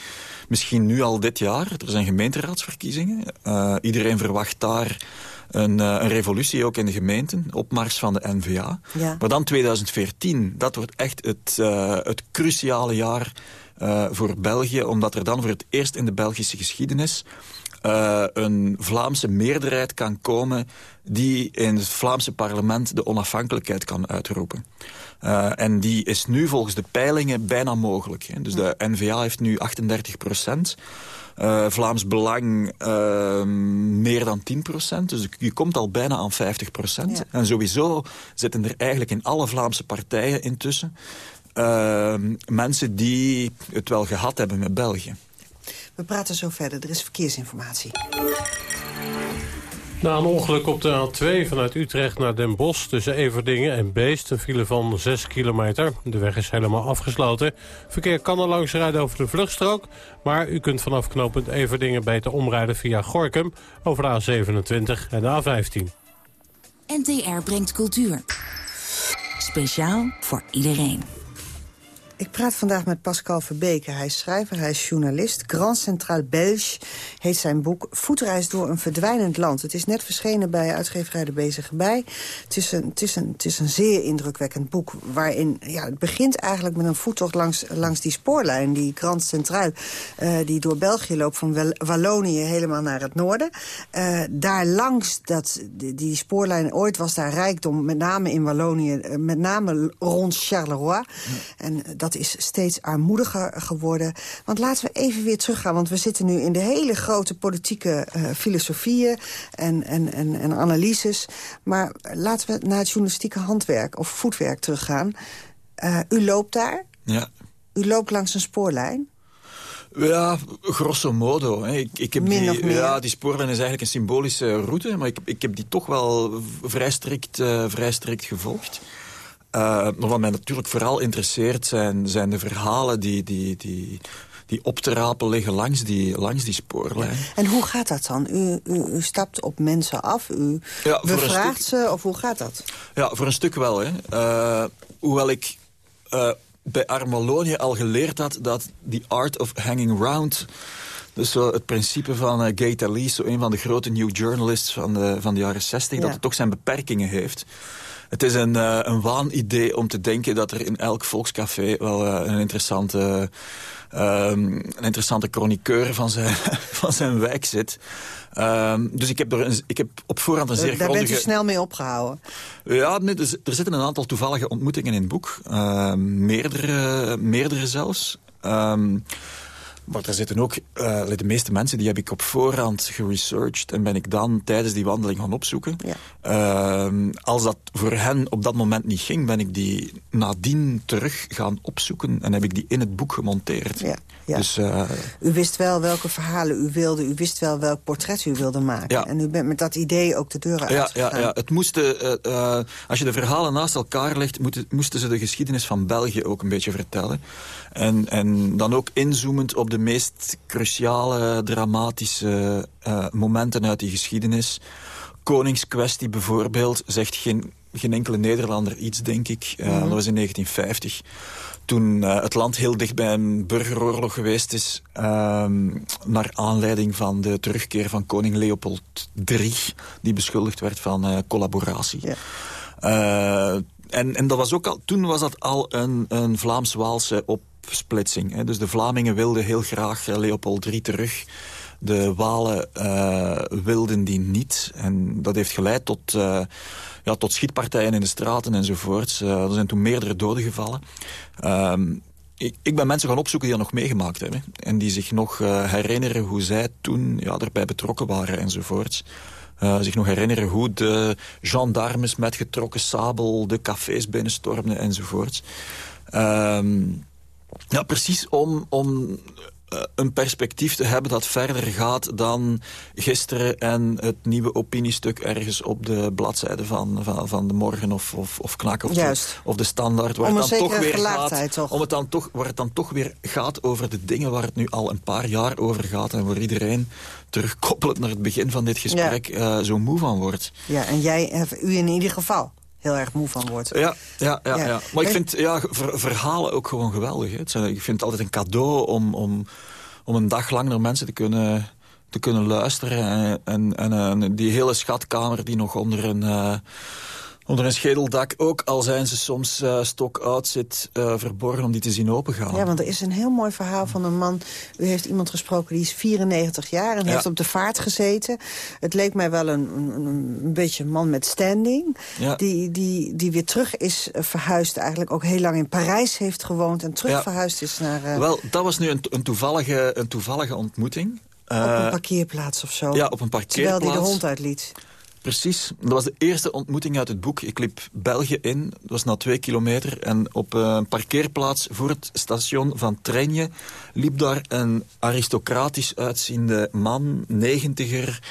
Misschien nu al dit jaar. Er zijn gemeenteraadsverkiezingen. Uh, iedereen verwacht daar een, uh, een, revolutie ook in de gemeenten. Opmars van de N-VA. Ja. Maar dan 2014, dat wordt echt het, uh, het cruciale jaar... voor België, omdat er dan voor het eerst in de Belgische geschiedenis uh, een Vlaamse meerderheid kan komen... die in het Vlaamse parlement de onafhankelijkheid kan uitroepen. Uh, en die is nu volgens de peilingen bijna mogelijk. Hè. Dus de N-VA heeft nu 38 procent. Uh, Vlaams Belang uh, meer dan 10 procent. Dus je komt al bijna aan 50 procent. Ja. En sowieso zitten er eigenlijk in alle Vlaamse partijen intussen... Uh, mensen die het wel gehad hebben met België. We praten zo verder. Er is verkeersinformatie. Na een ongeluk op de A2 vanuit Utrecht naar Den Bosch... tussen Everdingen en Beest, een file van 6 kilometer. De weg is helemaal afgesloten. Verkeer kan er langs rijden over de vluchtstrook... maar u kunt vanaf knooppunt Everdingen beter omrijden via Gorkum... over de A27 en de A15. NTR brengt cultuur. Speciaal voor iedereen. Ik praat vandaag met Pascal Verbeke. Hij is schrijver, hij is journalist. Grand Centraal Belge heet zijn boek Voetreis door een verdwijnend land. Het is net verschenen bij uitgeverij De Bezige Bij. Het is, een, het, is een, het is een zeer indrukwekkend boek... waarin ja, het begint eigenlijk met een voettocht langs, langs die spoorlijn... die Grand Centraal, uh, die door België loopt... van Wallonië helemaal naar het noorden. Uh, daar langs dat, die, die, spoorlijn, ooit was daar rijkdom... met name in Wallonië, uh, met name rond Charleroi... En dat is steeds armoediger geworden. Want laten we even weer teruggaan, want we zitten nu in de hele grote politieke uh, filosofieën en, en, en, en analyses. Maar laten we naar het journalistieke handwerk of voetwerk teruggaan. Uh, u loopt daar. Ja. U loopt langs een spoorlijn. Ja, grosso modo. Hè. Ik, ik heb die, ja, die spoorlijn is eigenlijk een symbolische route, maar ik, ik heb die toch wel vrij strikt, uh, vrij strikt gevolgd. Uh, maar wat mij natuurlijk vooral interesseert zijn, zijn de verhalen die, die, die, die op te rapen liggen langs die, langs die spoorlijn. En hoe gaat dat dan? U, u, u stapt op mensen af, u ja, bevraagt ze, of hoe gaat dat? Ja, voor een stuk wel. Hè. Uh, hoewel ik uh, bij Armalonie al geleerd had dat the art of hanging round... Dus zo het principe van uh, Gay Talese, een van de grote new journalists van de, van de jaren 60... Ja. dat het toch zijn beperkingen heeft. Het is een, uh, een waanidee om te denken dat er in elk volkscafé wel uh, een interessante... Um, een interessante chroniqueur van zijn, van zijn wijk zit. Um, dus ik heb, er een, ik heb op voorhand een zeer Daar grondige... bent u snel mee opgehouden? Ja, nee, dus, er zitten een aantal toevallige ontmoetingen in het boek. Uh, meerdere, meerdere zelfs. Um, maar er zitten ook, uh, de meeste mensen die heb ik op voorhand geresearched... en ben ik dan tijdens die wandeling gaan opzoeken. Ja. Uh, als dat voor hen op dat moment niet ging... ben ik die nadien terug gaan opzoeken... en heb ik die in het boek gemonteerd. Ja, ja. Dus, uh, u wist wel welke verhalen u wilde. U wist wel welk portret u wilde maken. Ja. En u bent met dat idee ook de deur uit ja, ja, ja, het moesten, uh, als je de verhalen naast elkaar legt... moesten ze de geschiedenis van België ook een beetje vertellen. En, en dan ook inzoomend op de meest cruciale, dramatische uh, momenten uit die geschiedenis. Koningskwestie bijvoorbeeld, zegt geen, geen enkele Nederlander iets, denk ik. Uh, mm -hmm. Dat was in 1950 toen uh, het land heel dicht bij een burgeroorlog geweest is... Uh, naar aanleiding van de terugkeer van koning Leopold III... die beschuldigd werd van uh, collaboratie. Yeah. en, en dat was ook al, toen was dat al een, een Vlaams-Waalse op opsplitsing. Hè. Dus de Vlamingen wilden heel graag Leopold III terug. De Walen uh, wilden die niet. En dat heeft geleid tot, uh, ja, tot schietpartijen in de straten enzovoorts. Uh, er zijn toen meerdere doden gevallen. Ehm, ik, ben mensen gaan opzoeken die dat nog meegemaakt hebben. En die zich nog herinneren hoe zij toen ja, erbij betrokken waren enzovoorts. Uh, zich nog herinneren hoe de gendarmes met getrokken sabel de cafés binnenstormden enzovoorts. Uh, ja, precies om, om eh, een perspectief te hebben dat verder gaat dan gisteren en het nieuwe opiniestuk ergens op de bladzijde van, van, van de morgen of, of, of knak of, De, of de standaard. Waar om het dan toch weer gaat, toch? Om het dan toch, waar het dan toch weer gaat over de dingen waar het nu al een paar jaar over gaat en waar iedereen terugkoppelend naar het begin van dit gesprek ja. uh, zo moe van wordt. Ja, en jij, u in ieder geval heel erg moe van wordt. Ja, ja, ja, ja. maar ik vind ja, verhalen ook gewoon geweldig. Hè. ik vind het altijd een cadeau om, om, om een dag lang naar mensen te kunnen, te kunnen luisteren. En, en, en die hele schatkamer die nog onder een... Uh, onder een schedeldak, ook al zijn ze soms uh, stok oud zit, uh, verborgen om die te zien opengaan. Ja, want er is een heel mooi verhaal van een man. U heeft iemand gesproken die is 94 jaar en heeft op de vaart gezeten. Het leek mij wel een, een, een beetje een man met standing. Ja. Die, die, die weer terug is eh, verhuisd, eigenlijk ook heel lang in Parijs heeft gewoond en terug verhuisd is naar... Uh... Wel, dat was nu een, een, toevallige, een toevallige ontmoeting. op een parkeerplaats of zo? Ja, op een parkeerplaats. Terwijl hij de hond uitliet. Precies. Dat was de eerste ontmoeting uit het boek. Ik liep België in, dat was na twee kilometer. En op een parkeerplaats voor het station van Trenje... liep daar een aristocratisch uitziende man, negentiger...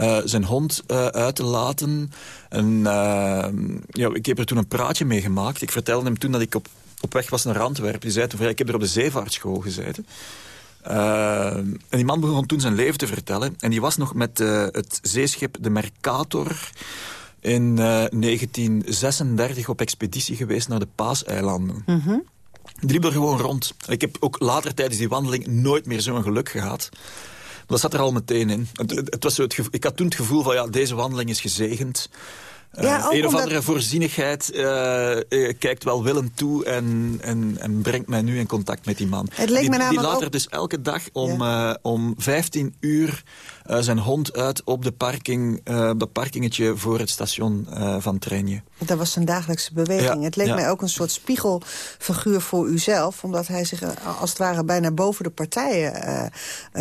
Uh, zijn hond uh, uit te laten. En, ja, ik heb er toen een praatje mee gemaakt. Ik vertelde hem toen dat ik op, op weg was naar Antwerpen. Die zei toen, ik heb er op de zeevaartschool gezeten. Uh, en die man begon toen zijn leven te vertellen. En die was nog met uh, het zeeschip de Mercator in uh, 1936 op expeditie geweest naar de Paaseilanden. Mm -hmm. Die liep er gewoon rond. Ik heb ook later tijdens die wandeling nooit meer zo'n geluk gehad. Dat zat er al meteen in. Het, het was zo het ik had toen het gevoel van, ja, deze wandeling is gezegend. Ja, uh, een of andere voorzienigheid uh, uh, kijkt welwillend toe en, en, en, brengt mij nu in contact met die man. Het leek die, me die laat er dus elke dag om, ja. om 15 uur zijn hond uit op de parking, dat parkingetje voor het station van Trenje. Dat was zijn dagelijkse beweging. Ja, het leek ja. mij ook een soort spiegelfiguur voor uzelf. Omdat hij zich als het ware bijna boven de partijen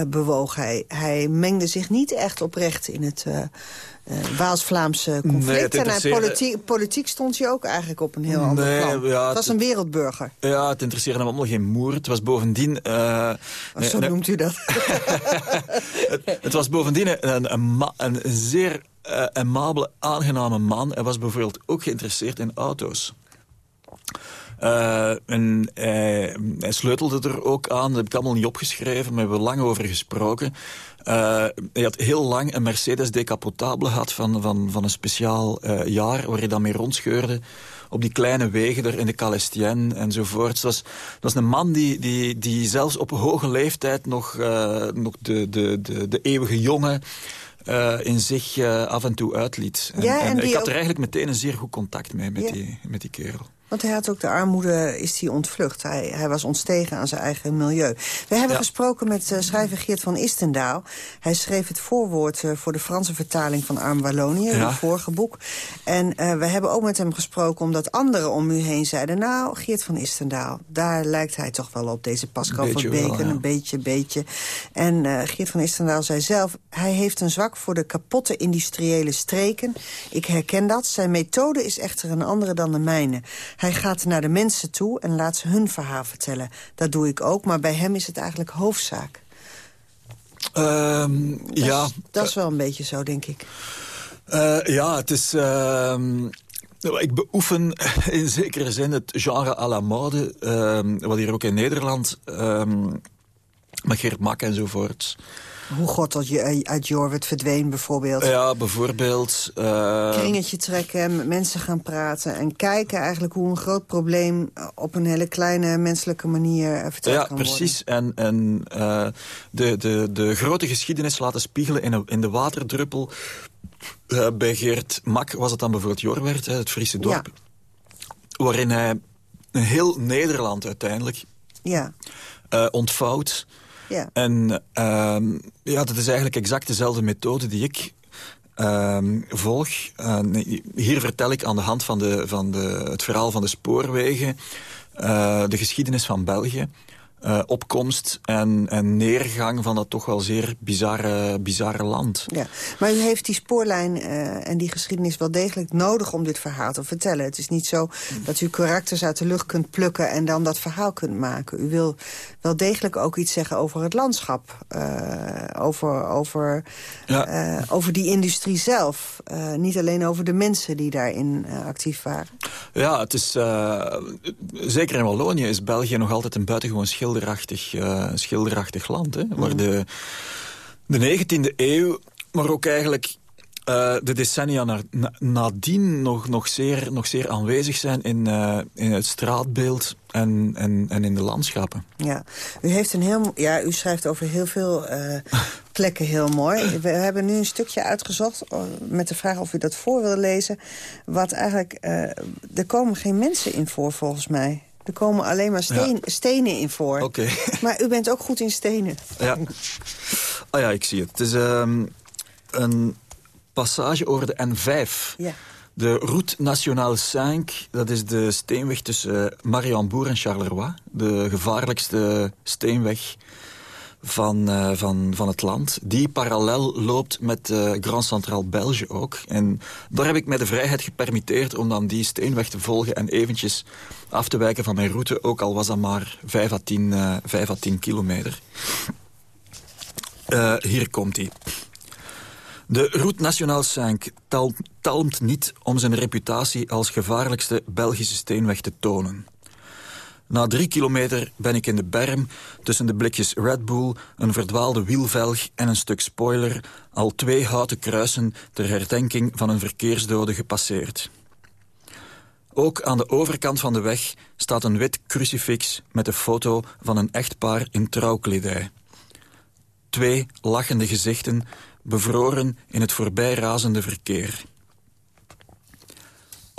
bewoog. Hij, hij mengde zich niet echt oprecht in het uh, Waals-Vlaamse conflict. Nee, en politiek, politiek, stond hij ook eigenlijk op een heel ander nee, plan. Ja, het was een wereldburger. Ja, het interesseerde hem allemaal geen moer. Het was bovendien... Uh, oh, zo nee, noemt u dat. het, het, was bovendien een, een, een zeer uh, aangename man. Hij was bijvoorbeeld ook geïnteresseerd in auto's. Uh, en hij, sleutelde er ook aan, dat heb ik allemaal niet opgeschreven, maar we hebben lang over gesproken. Uh, hij had heel lang een Mercedes Decapotable gehad van, van, van een speciaal jaar... waar hij dan mee rondscheurde op die kleine wegen er in de Calestienne enzovoort. Dat was, dat was een man die, die, die zelfs op hoge leeftijd nog, uh, nog de, de, de, de eeuwige jongen... Uh, in zich uh, af en toe uitliet. En, ja, en, en ik had er eigenlijk meteen een zeer goed contact mee met, ja. die, met die kerel. Want hij had ook de armoede, is hij ontvlucht. Hij, hij was ontstegen aan zijn eigen milieu. We hebben ja. gesproken met uh, schrijver Geert van Istendaal. Hij schreef het voorwoord uh, voor de Franse vertaling van Arm Wallonië, ja. het vorige boek. En uh, we hebben ook met hem gesproken omdat anderen om u heen zeiden... nou, Geert van Istendaal, daar lijkt hij toch wel op, deze Pascal van Beken. Wel, ja. Een beetje, beetje. En Geert van Istendaal zei zelf... hij heeft een zwak voor de kapotte industriële streken. Ik herken dat. Zijn methode is echter een andere dan de mijne. Hij gaat naar de mensen toe en laat ze hun verhaal vertellen. Dat doe ik ook, maar bij hem is het eigenlijk hoofdzaak. Um, dat ja. Is, dat is wel een beetje zo, denk ik. Uh, ja, het is... Uh, ik beoefen in zekere zin het genre à la mode. Uh, wat hier ook in Nederland... met Geert Mak enzovoort hoe God uit Jorwet verdween bijvoorbeeld. Ja, bijvoorbeeld. Uh... Kringetje trekken, met mensen gaan praten... en kijken eigenlijk hoe een groot probleem... op een hele kleine menselijke manier eh, verteld ja, kan precies. worden. Ja, precies. En, en uh, de, de, de grote geschiedenis laten spiegelen in, een, in de waterdruppel. Uh, bij Geert Mak was het dan bijvoorbeeld Jorwert, het Friese dorp. Ja. Waarin hij heel Nederland uiteindelijk ja. ontvouwt... Ja. En ehm, ja, dat is eigenlijk exact dezelfde methode die ik ehm, volg. Uh, hier vertel ik aan de hand van, de, van de, het verhaal van de spoorwegen... Uh, de geschiedenis van België uh, opkomst en, en neergang van dat toch wel zeer bizarre, bizarre land. Ja, maar u heeft die spoorlijn uh, en die geschiedenis wel degelijk nodig om dit verhaal te vertellen. Het is niet zo dat u karakters uit de lucht kunt plukken en dan dat verhaal kunt maken. U wil wel degelijk ook iets zeggen over het landschap. Uh, over, over, ja. over die industrie zelf. niet alleen over de mensen die daarin actief waren. Ja, het is, zeker in Wallonië is België nog altijd een buitengewoon schil schilderachtig, uh, schilderachtig land. Hè, waar de, de 19e eeuw, maar ook eigenlijk uh, de decennia na, na, nadien nog, nog, zeer, nog zeer aanwezig zijn in, uh, in het straatbeeld en, en, en in de landschappen. Ja, u, heeft een heel, ja, u schrijft over heel veel uh, plekken heel mooi. We hebben nu een stukje uitgezocht met de vraag of u dat voor wil lezen. Wat eigenlijk, er komen geen mensen in voor volgens mij. Er komen alleen maar steen, ja. stenen in voor. Oké. Maar u bent ook goed in stenen. Ja. Oh ja, ik zie het. Het is um, een passage over de N5. Ja. De Route Nationale 5, dat is de steenweg tussen Mariembourg en Charleroi. De gevaarlijkste steenweg van, uh, van, van het land. Die parallel loopt met uh, Grand Centraal België ook. En daar heb ik mij de vrijheid gepermitteerd om dan die steenweg te volgen... en eventjes af te wijken van mijn route, ook al was dat maar 5 à 10, uh, 5 à 10 kilometer. Uh, hier komt hij. De Route Nationale 5 talmt, talmt niet om zijn reputatie als gevaarlijkste Belgische steenweg te tonen. Na drie kilometer ben ik in de berm tussen de blikjes Red Bull, een verdwaalde wielvelg en een stuk spoiler al twee houten kruisen ter herdenking van een verkeersdode gepasseerd. Ook aan de overkant van de weg staat een wit crucifix met een foto van een echtpaar in trouwkledij. Twee lachende gezichten, bevroren in het voorbijrazende verkeer.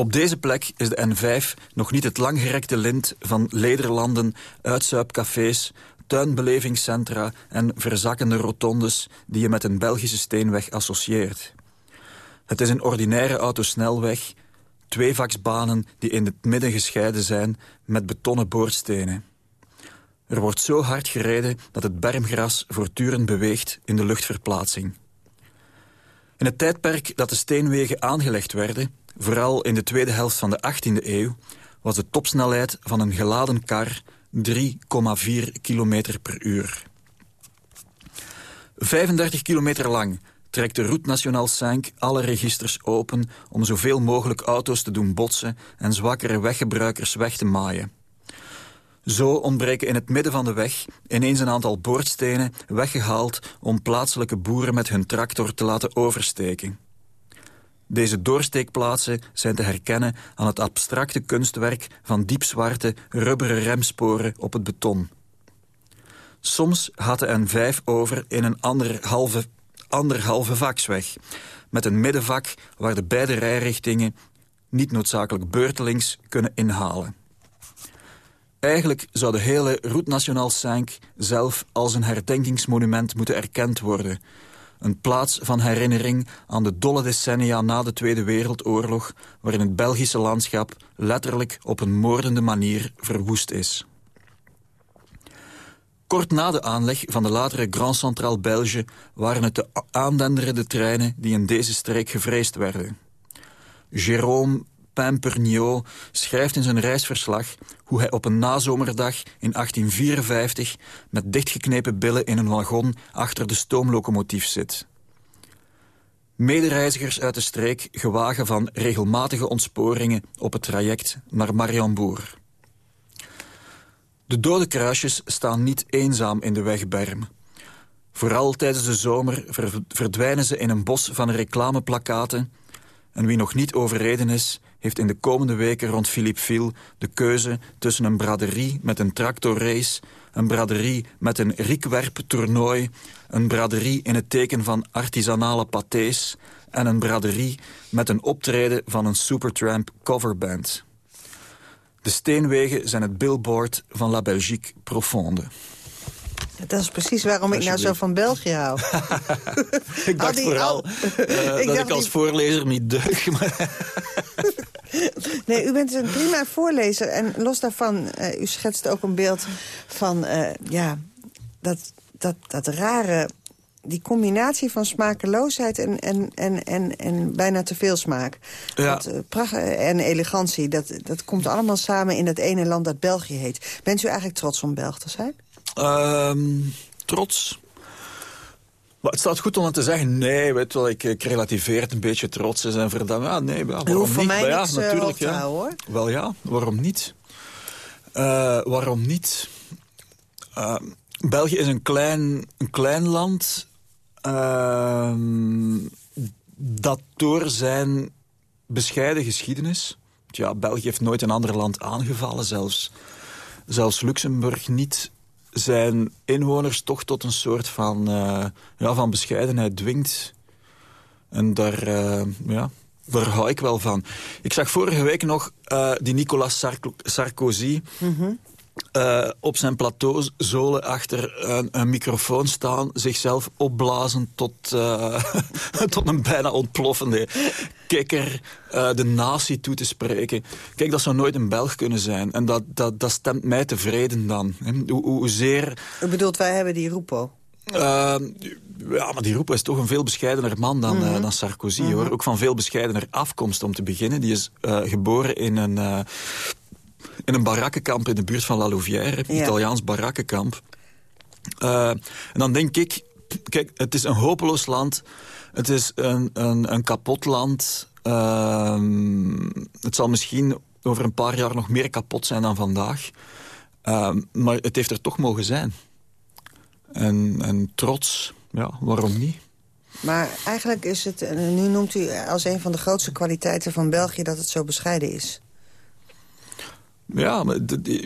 Op deze plek is de N5 nog niet het langgerekte lint van lederlanden, uitzuipcafés, tuinbelevingscentra en verzakkende rotondes die je met een Belgische steenweg associeert. Het is een ordinaire autosnelweg, tweevaksbanen die in het midden gescheiden zijn met betonnen boorstenen. Er wordt zo hard gereden dat het bermgras voortdurend beweegt in de luchtverplaatsing. In het tijdperk dat de steenwegen aangelegd werden Vooral in de tweede helft van de 18e eeuw was de topsnelheid van een geladen kar 3,4 km per uur. 35 kilometer lang trekt de Route Nationale 5 alle registers open... om zoveel mogelijk auto's te doen botsen en zwakkere weggebruikers weg te maaien. Zo ontbreken in het midden van de weg ineens een aantal boordstenen weggehaald... om plaatselijke boeren met hun tractor te laten oversteken. Deze doorsteekplaatsen zijn te herkennen aan het abstracte kunstwerk van diepzwarte rubberen remsporen op het beton. Soms gaat de N5 over in een anderhalve, anderhalve vaksweg, met een middenvak waar de beide rijrichtingen niet noodzakelijk beurtelings kunnen inhalen. Eigenlijk zou de hele Route Nationale 5 zelf als een herdenkingsmonument moeten erkend worden... Een plaats van herinnering aan de dolle decennia na de Tweede Wereldoorlog... waarin het Belgische landschap letterlijk op een moordende manier verwoest is. Kort na de aanleg van de latere Grand Centraal Belge... waren het de aandenderende treinen die in deze streek gevreesd werden. Jérôme Pimperniot schrijft in zijn reisverslag hoe hij op een nazomerdag in 1854 met dichtgeknepen billen in een wagon achter de stoomlocomotief zit. Medereizigers uit de streek gewagen van regelmatige ontsporingen op het traject naar Mariembourg. De dode kruisjes staan niet eenzaam in de wegberm. Vooral tijdens de zomer verdwijnen ze in een bos van reclameplakaten... en wie nog niet overreden is, heeft in de komende weken rond Philippe Viel de keuze tussen een braderie met een tractorrace, een braderie met een riekwerptoernooi, een braderie in het teken van artisanale pâtés en een braderie met een optreden van een Supertramp coverband. De steenwegen zijn het billboard van La Belgique Profonde. Dat is precies waarom ik nou zo van België hou. ik dacht die- vooral eh, Ik dat ik als die- voorlezer niet deug. Maar Nee, u bent een prima voorlezer. En los daarvan, eh, u schetst ook een beeld van... eh, ja, dat, dat, dat rare... Die combinatie van smakeloosheid en, en, en, en, en bijna te veel smaak. Ja. Pracht en elegantie, dat, dat komt allemaal samen in dat ene land dat België heet. Bent u eigenlijk trots om Belg te zijn? Ehm, trots. Maar het staat goed om te zeggen. Nee, weet wel, ik, ik relativeer het een beetje trots is en verdam. Ja, nee, ja, waarom niet? mij Maar ja, niks, eh, natuurlijk, ja. houden, hoor. Wel ja, waarom niet? Eh, waarom niet? Ehm, België is een klein, een klein land ehm, dat door zijn bescheiden geschiedenis... Ja, België heeft nooit een ander land aangevallen, zelfs, zelfs Luxemburg niet zijn inwoners toch tot een soort van, eh, ja, van bescheidenheid dwingt. En daar, eh, ja, daar hou ik wel van. Ik zag vorige week nog eh, die Nicolas Sarko- Sarkozy... eh, op zijn plateauzolen achter een, een microfoon staan... zichzelf opblazen tot, eh, tot een bijna ontploffende kikker... eh, de natie toe te spreken. Kijk, dat zou nooit een Belg kunnen zijn. En dat, dat, dat stemt mij tevreden dan. Hoe, hoe- hoezeer... U bedoelt, wij hebben die roepo. Uh, ja, maar die Roepo is toch een veel bescheidener man dan, Mhm. dan Sarkozy, hoor. Ook van veel bescheidener afkomst, om te beginnen. Die is geboren in een, in een barakkenkamp in de buurt van La Louvière. Een Ja. Italiaans barakkenkamp. Eh, en dan denk ik... Kijk, het is een hopeloos land. Het is een, een, een kapot land. Ehm, het zal misschien over een paar jaar nog meer kapot zijn dan vandaag. Ehm, maar het heeft er toch mogen zijn. En, en trots, ja, waarom niet? Maar eigenlijk is het, nu noemt u als een van de grootste kwaliteiten van België... dat het zo bescheiden is. Ja, maar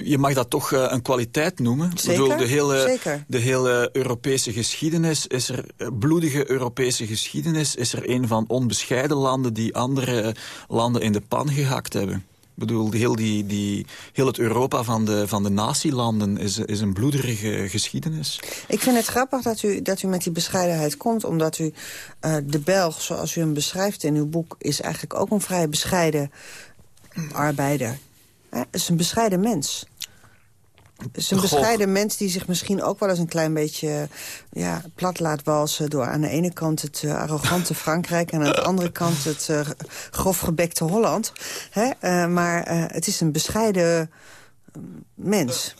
je mag dat toch eh, een kwaliteit noemen. Ik Zeker, bedoel, de hele, zeker. de hele Europese geschiedenis is er, eh, bloedige Europese geschiedenis, is er een van onbescheiden landen die andere landen in de pan gehakt hebben. Ik bedoel, heel, die, die, heel het Europa van de, van de natielanden is, is een bloederige geschiedenis. Ik vind het grappig dat u, dat u met die bescheidenheid komt... omdat u eh, de Belg, zoals u hem beschrijft in uw boek... is eigenlijk ook een vrij bescheiden arbeider. Het is een bescheiden mens. Het is een Goh. bescheiden mens die zich misschien ook wel eens een klein beetje ja, plat laat walsen... door aan de ene kant het eh, arrogante Frankrijk... en aan de andere kant het eh, grofgebekte Holland. Hè? Eh, maar eh, het is een bescheiden eh, mens.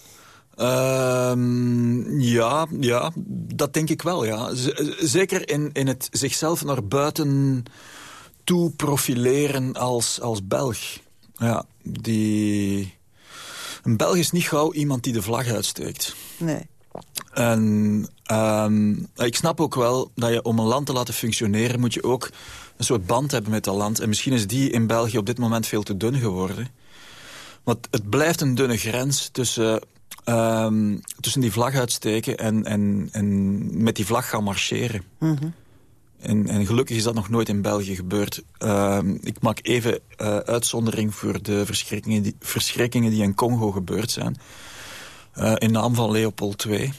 Ehm, ja, ja, dat denk ik wel, ja. Z- zeker in, in het zichzelf naar buiten toe profileren als, als Belg. Ja, die... Een Belg is niet gauw iemand die de vlag uitsteekt. Nee. En ehm, ik snap ook wel dat je om een land te laten functioneren... moet je ook een soort band hebben met dat land. En misschien is die in België op dit moment veel te dun geworden. Want het blijft een dunne grens tussen, ehm, tussen die vlag uitsteken... En, en, en met die vlag gaan marcheren. Mhm. En, en gelukkig is dat nog nooit in België gebeurd. Ehm, ik maak even eh, uitzondering voor de verschrikkingen die, verschrikkingen die in Congo gebeurd zijn. Eh, in naam van Leopold II.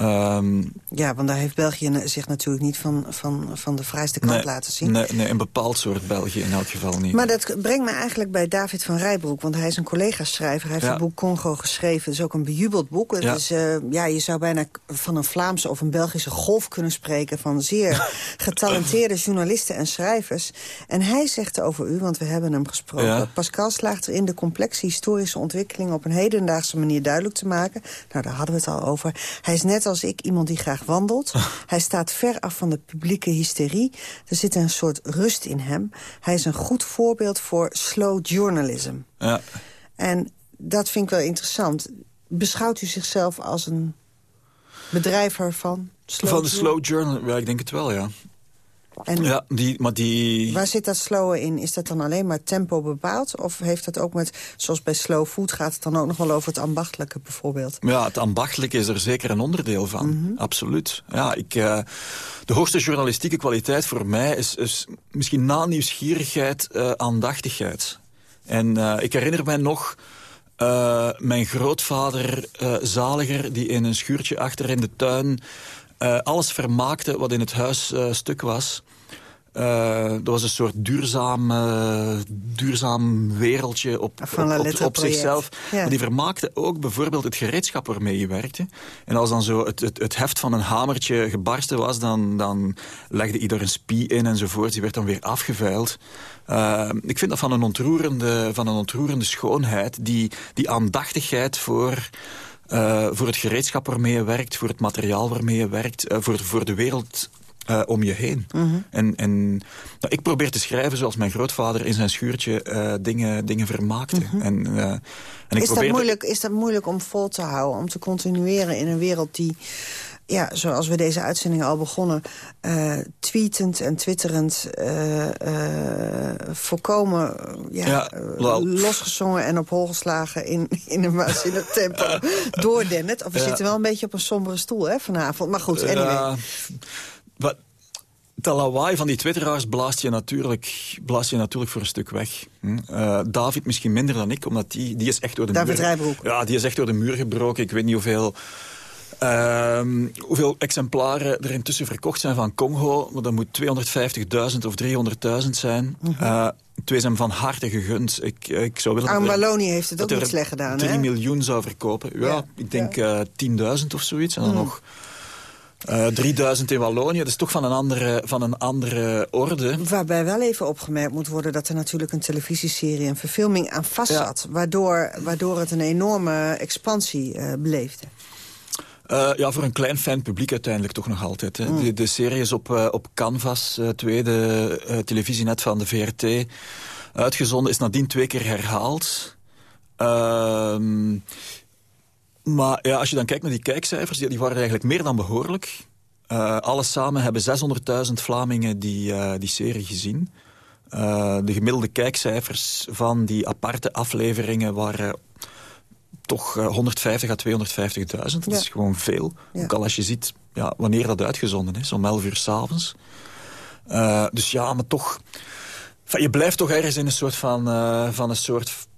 Ehm, Ja, want daar heeft België zich natuurlijk niet van, van, van de vrijste kant nee, laten zien. Nee, nee, een bepaald soort België in elk geval niet. Maar dat brengt me eigenlijk bij David van Rijbroek. Want hij is een collega-schrijver. Hij heeft Ja. het boek Congo geschreven. Het is ook een bejubeld boek. Het Ja. is, eh, ja, je zou bijna van een Vlaamse of een Belgische golf kunnen spreken... van zeer getalenteerde journalisten en schrijvers. En hij zegt over u, want we hebben hem gesproken... Ja. Pascal slaagt erin de complexe historische ontwikkeling... op een hedendaagse manier duidelijk te maken. Nou, daar hadden we het al over. Hij is net als ik iemand die graag wandelt. hij staat ver af van de publieke hysterie. Er zit een soort rust in hem. Hij is een goed voorbeeld voor slow journalism. Ja. En dat vind ik wel interessant. Beschouwt u zichzelf als een bedrijver van slow van de slow journal, ja, ik denk het wel, ja. En ja, die, maar die... Waar zit dat slow in? Is dat dan alleen maar tempo bepaald? Of heeft dat ook met, zoals bij slow food... gaat het dan ook nog wel over het ambachtelijke bijvoorbeeld? Ja, het ambachtelijke is er zeker een onderdeel van. Absoluut. Ja, ik, eh, de hoogste journalistieke kwaliteit voor mij is, is misschien na nieuwsgierigheid eh, aandachtigheid. En eh, ik herinner mij nog Uh, mijn grootvader, uh, Zaliger, die in een schuurtje achter in de tuin... Uh, alles vermaakte wat in het huis stuk was. Uh, dat was een soort duurzaam, uh, duurzaam wereldje op, op, op, op zichzelf. Ja. Maar die vermaakte ook bijvoorbeeld het gereedschap waarmee je werkte. En als dan zo het, het, het heft van een hamertje gebarsten was... dan, dan legde ieder een spie in enzovoort. Die werd dan weer afgeveild. Uh, ik vind dat van een ontroerende, van een ontroerende schoonheid. Die, die aandachtigheid voor... Uh, voor het gereedschap waarmee je werkt, voor het materiaal waarmee je werkt, uh, voor, voor de wereld uh, om je heen. Mhm. En, en nou, ik probeer te schrijven zoals mijn grootvader in zijn schuurtje uh, dingen, dingen vermaakte. Mhm. en, uh, en ik is, dat moeilijk, is dat moeilijk om vol te houden, om te continueren in een wereld die ja, zoals we deze uitzending al begonnen... Tweetend en twitterend volkomen ja, ja losgezongen en op hol geslagen... in, in een waanzinnig tempo doordennert. Of we zitten wel een beetje op een sombere stoel hè, vanavond. Maar goed, anyway. Wat, dat lawaai van die twitteraars blaast je natuurlijk, blaast je natuurlijk voor een stuk weg. Hm? Uh, David misschien minder dan ik, omdat die, die is echt door de David muur... Rijbroek. Ja, die is echt door de muur gebroken. Ik weet niet hoeveel... Uh, hoeveel exemplaren er intussen verkocht zijn van Congo. Maar dat moet 250.000 of 300.000 zijn. Mhm. Uh, twee zijn van harte gegund. Ik, ik zou willen Arm dat Wallonië heeft het ook niet slecht gedaan, 3 hè? miljoen zou verkopen. Ja, Ja, ik denk eh 10.000 of zoiets. En dan Mhm. nog eh 3000 in Wallonië. Dat is toch van een andere, van een andere orde. Waarbij wel even opgemerkt moet worden dat er natuurlijk een televisieserie en verfilming aan vast zat. Waardoor, waardoor het een enorme expansie eh, beleefde. Eh, ja, voor een klein fan publiek uiteindelijk toch nog altijd. Hè. Mm. De, de serie is op, eh, op Canvas, eh, tweede eh, televisienet van de VRT, uitgezonden. Is nadien twee keer herhaald. Ehm, maar ja, als je dan kijkt naar die kijkcijfers, die, die waren eigenlijk meer dan behoorlijk. Eh alles samen hebben 600.000 Vlamingen die, eh, die serie gezien. Eh, de gemiddelde kijkcijfers van die aparte afleveringen waren toch eh, 150 à 250.000. Dat Ja. is gewoon veel. Ja. Ook al als je ziet ja, wanneer dat uitgezonden is, om 11 uur s'avonds. Dus ja, maar toch... Je blijft toch ergens in een soort van, van een soort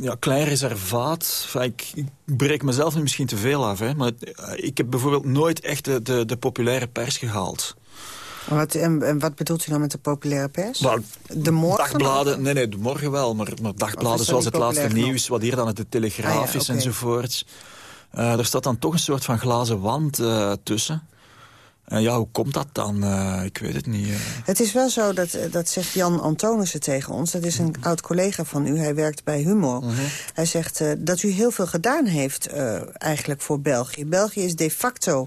ja, klein reservaat. Enfin, ik, ik breek mezelf nu misschien te veel af, hè, maar eh, ik heb bijvoorbeeld nooit echt de, de, de populaire pers gehaald. Wat, en, en wat bedoelt u nou met de populaire pers? De morgen? Dagbladen, nee, nee, de morgen wel, maar, dagbladen zoals het laatste nieuws, wat hier dan het de Telegraaf Ah ja, is oké. enzovoort. Eh, er staat dan toch een soort van glazen wand eh, tussen. En ja, hoe komt dat dan? Eh, ik weet het niet. eh. Het is wel zo, dat, eh, dat zegt Jan Antonissen tegen ons. Dat is een Mhm. oud collega van u. Hij werkt bij Humor. Hij zegt dat u heel veel gedaan heeft eigenlijk voor België. België is de facto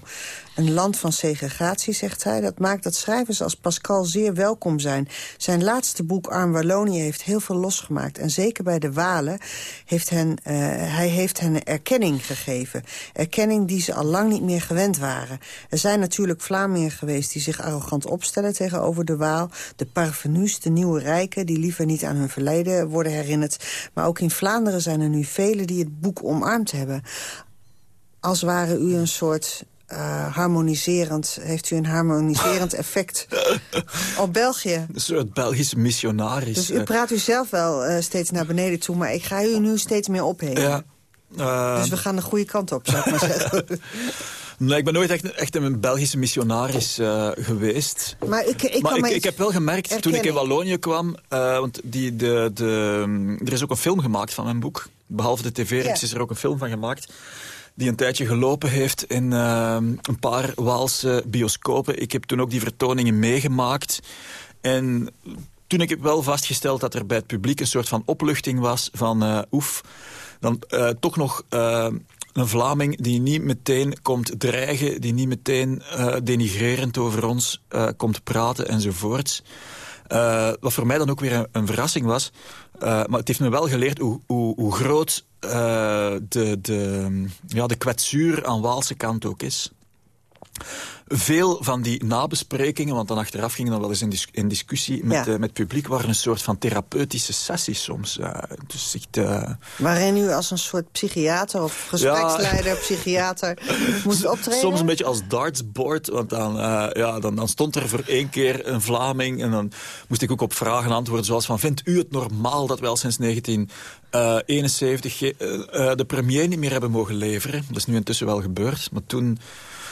een land van segregatie, zegt hij. Dat maakt dat schrijvers als Pascal zeer welkom zijn. Zijn laatste boek Arm Wallonië heeft heel veel losgemaakt. En zeker bij de Walen heeft hen, eh, hij heeft hen erkenning gegeven. Erkenning die ze al lang niet meer gewend waren. Er zijn natuurlijk Vlamingen geweest die zich arrogant opstellen tegenover de Waal. De parvenus, de nieuwe rijken, die liever niet aan hun verleden worden herinnerd. Maar ook in Vlaanderen zijn er nu velen die het boek omarmd hebben. Als ware u een soort eh, harmoniserend... heeft u een harmoniserend effect op België. Een soort Belgische missionaris. Dus u eh. praat u zelf wel eh, steeds naar beneden toe... maar ik ga u nu steeds meer opheven. ja. Dus we gaan de goede kant op, zou ik maar zeggen. nee, ik ben nooit echt, echt een Belgische missionaris geweest. Maar ik, ik maar kan ik, heb wel gemerkt toen ik in. Wallonië kwam... want die, de, de, er is ook een film gemaakt van mijn boek. Behalve de tv-reeks Ja. is er ook een film van gemaakt... die een tijdje gelopen heeft in eh, een paar Waalse bioscopen. Ik heb toen ook die vertoningen meegemaakt. En toen ik wel vastgesteld dat er bij het publiek een soort van opluchting was van eh, oef... dan eh, toch nog... eh, een Vlaming die niet meteen komt dreigen, die niet meteen denigrerend over ons komt praten enzovoorts. Eh, wat voor mij dan ook weer een, verrassing was. Eh, maar het heeft me wel geleerd hoe, hoe, hoe groot eh, de, de, ja, de kwetsuur aan Waalse kant ook is. Veel van die nabesprekingen, want dan achteraf gingen dan wel eens in, dis in discussie met, Ja. eh, met het publiek, waren een soort van therapeutische sessies soms. eh, dus echt, eh, Waarin u als een soort psychiater of gespreksleider, psychiater moest optreden? Soms een beetje als dartsboard, want dan, ja, dan, dan stond er voor één keer een Vlaming... en dan moest ik ook op vragen antwoorden zoals van... vindt u het normaal dat wij al sinds 1971 ge- eh, eh, de premier niet meer hebben mogen leveren? Dat is nu intussen wel gebeurd, maar toen...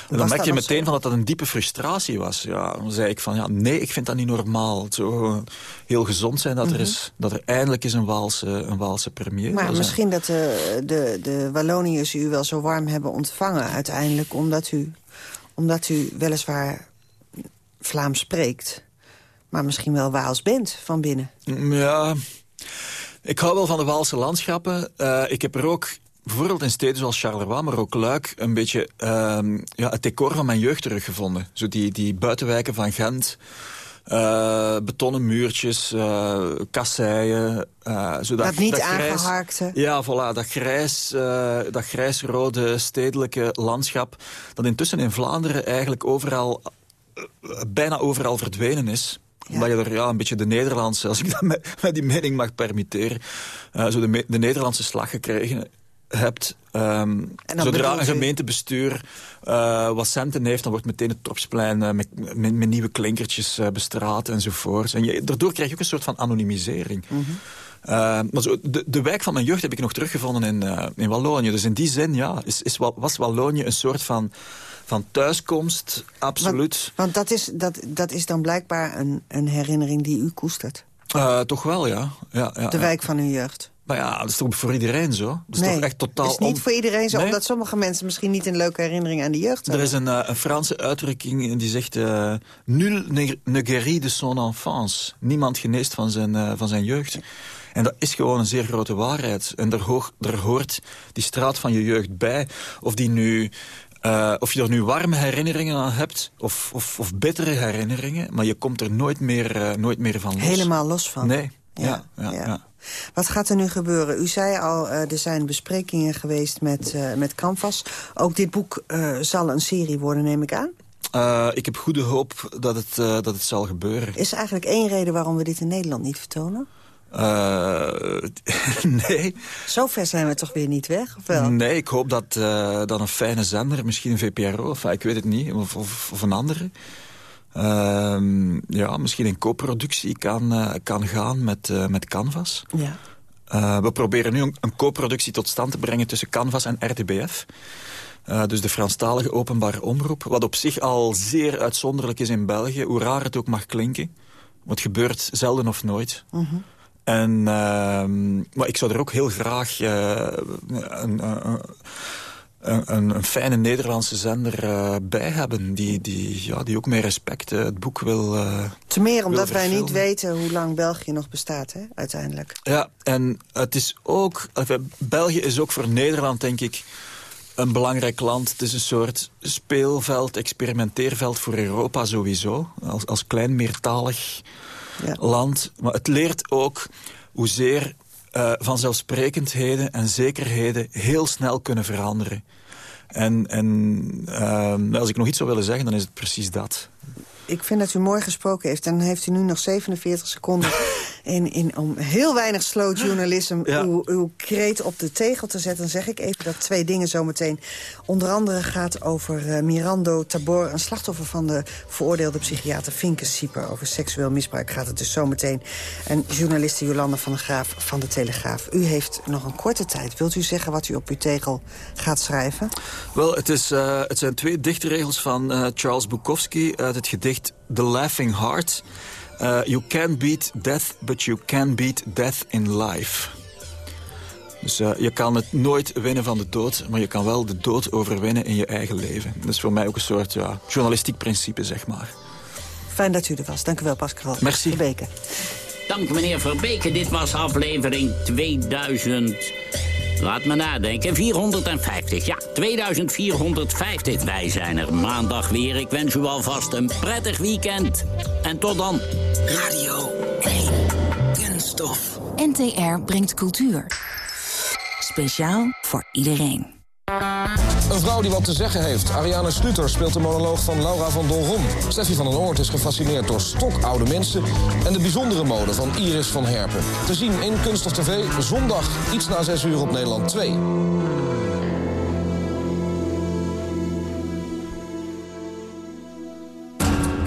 En dan merk je meteen zo? van dat dat een diepe frustratie was. Ja, dan zei ik van, ja, nee, ik vind dat niet normaal. Het zou gewoon heel gezond zijn dat, er, is, dat er eindelijk eens een Waalse, een Waalse premier Maar zijn. misschien dat de, de, de Walloniërs u wel zo warm hebben ontvangen uiteindelijk... omdat u, omdat u weliswaar Vlaams spreekt... maar misschien wel Waals bent van binnen. Mm, Ja, ik hou wel van de Waalse landschappen. Eh, ik heb er ook, bijvoorbeeld in steden zoals Charleroi, maar ook Luik... een beetje ehm, ja, het decor van mijn jeugd teruggevonden. Zo die, die buitenwijken van Gent... eh, betonnen muurtjes, eh, kasseien. eh, Dat niet grijs- aangeharkte. Ja, voilà, dat, grijs, dat grijsrode stedelijke landschap... dat intussen in Vlaanderen eigenlijk overal, bijna overal verdwenen is omdat je er ja, een beetje de Nederlandse, als ik dat met, met die mening mag permitteren, zo de, de Nederlandse slag gekregen hebt. Ehm, zodra een gemeentebestuur eh, wat centen heeft, dan wordt meteen het Torpsplein eh, met, met, met nieuwe klinkertjes eh, bestraat enzovoort. En je, daardoor krijg je ook een soort van anonimisering. Mhm. Maar zo, de, de wijk van mijn jeugd heb ik nog teruggevonden in, eh, in Wallonië. Dus in die zin ja, is, is, Wa- was Wallonië een soort van, van thuiskomst, absoluut. Want, want dat, is, dat, dat is dan blijkbaar een, een herinnering die u koestert. Toch wel, ja. ja, ja De ja. wijk van uw jeugd. Maar ja, dat is toch voor iedereen zo? Dat is nee, toch echt totaal... het is niet on- voor iedereen zo, Nee? omdat sommige mensen misschien niet een leuke herinnering aan de jeugd Er hebben. is een, eh, een Franse uitdrukking die zegt... eh, Nul ne, guérit de son enfance. Niemand geneest van zijn, eh, van zijn jeugd. En dat is gewoon een zeer grote waarheid. En daar, hoor, daar hoort die straat van je jeugd bij. Of, die nu, of je er nu warme herinneringen aan hebt, of, of, of bittere herinneringen... maar je komt er nooit meer, nooit meer van los. Helemaal los van. Nee, ja, ja, ja. ja. Wat gaat er nu gebeuren? U zei al, eh, er zijn besprekingen geweest met, eh, met Canvas. Ook dit boek eh, zal een serie worden, neem ik aan. Ik heb goede hoop dat het, dat het zal gebeuren. Is er eigenlijk één reden waarom we dit in Nederland niet vertonen? Nee. Zover zijn we toch weer niet weg, of wel? Nee, ik hoop dat dan een fijne zender, misschien een VPRO, of ik weet het niet, of, of, of een andere... ehm, ja, misschien in co-productie kan, eh, kan gaan met, eh, met Canvas. Ja. Eh, we proberen nu een, een co-productie tot stand te brengen tussen Canvas en RTBF. Dus de Franstalige openbare omroep. Wat op zich al zeer uitzonderlijk is in België, hoe raar het ook mag klinken. Want het gebeurt zelden of nooit. Mhm. En, ehm, maar ik zou er ook heel graag een, een, een, fijne Nederlandse zender eh, bij hebben... Die, die, ja, die ook met respect eh, het boek wil eh, Te meer omdat wij niet weten hoe lang België nog bestaat, hè, uiteindelijk. Ja, en het is ook... België is ook voor Nederland, denk ik, een belangrijk land. Het is een soort speelveld, experimenteerveld voor Europa sowieso. Als, als klein meertalig land. Maar het leert ook hoezeer eh vanzelfsprekendheden en zekerheden heel snel kunnen veranderen. En, en eh, als ik nog iets zou willen zeggen, dan is het precies dat. Ik vind dat u mooi gesproken heeft. En dan heeft u nu nog 47 seconden in, in, om heel weinig slow journalism Ja. uw, uw kreet op de tegel te zetten. Dan zeg ik even dat twee dingen zometeen. Onder andere gaat over eh, Mirando Tabor, een slachtoffer van de veroordeelde psychiater Finke Sieper. Over seksueel misbruik gaat het dus zometeen. En journaliste Jolanda van der Graaf van de Telegraaf. U heeft nog een korte tijd. Wilt u zeggen wat u op uw tegel gaat schrijven? Wel, het, is, eh, het zijn twee dichtregels van eh, Charles Bukowski uit het gedicht The Laughing Heart. Eh, you can beat death, but you can beat death in life. Dus eh, je kan het nooit winnen van de dood, maar je kan wel de dood overwinnen in je eigen leven. Dat is voor mij ook een soort ja, journalistiek principe, zeg maar. Fijn dat u er was. Dank u wel, Pascal. Merci. Verbeke. Dank meneer Verbeke. Dit was aflevering 2000. Laat me nadenken. 450. Ja, 2450. Wij zijn er maandag weer. Ik wens u alvast een prettig weekend. En tot dan. Radio 1. Kunststof. NTR brengt cultuur. Speciaal voor iedereen. Een vrouw die wat te zeggen heeft. Ariane Sluter speelt de monoloog van Laura van Dolron. Steffi van den Oort is gefascineerd door stokoude mensen... en de bijzondere mode van Iris van Herpen. Te zien in Kunst of TV, zondag, iets na 6 uur op Nederland 2.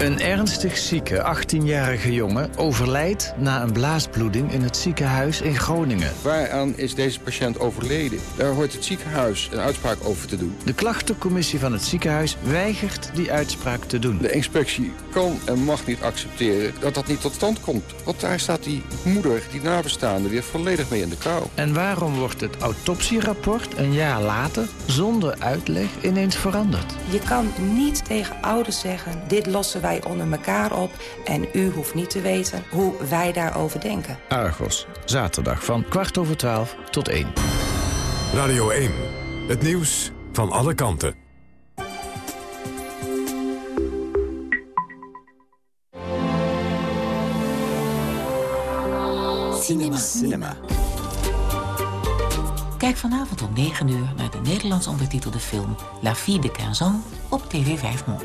Een ernstig zieke 18-jarige jongen overlijdt na een blaasbloeding in het ziekenhuis in Groningen. Waaraan is deze patiënt overleden? Daar hoort het ziekenhuis een uitspraak over te doen. De klachtencommissie van het ziekenhuis weigert die uitspraak te doen. De inspectie kan en mag niet accepteren dat dat niet tot stand komt. Want daar staat die moeder, die nabestaande, weer volledig mee in de kou. En waarom wordt het autopsierapport een jaar later zonder uitleg ineens veranderd? Je kan niet tegen ouders zeggen, dit lossen wij onder elkaar op... en u hoeft niet te weten hoe wij daarover denken. Argos, zaterdag van kwart over twaalf tot één. Radio 1, het nieuws van alle kanten. Cinema. Cinema. Kijk vanavond om 9 uur naar de Nederlands ondertitelde film La Vie de Quinzon op TV 5 Monde.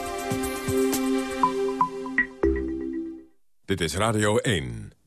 Dit is Radio 1.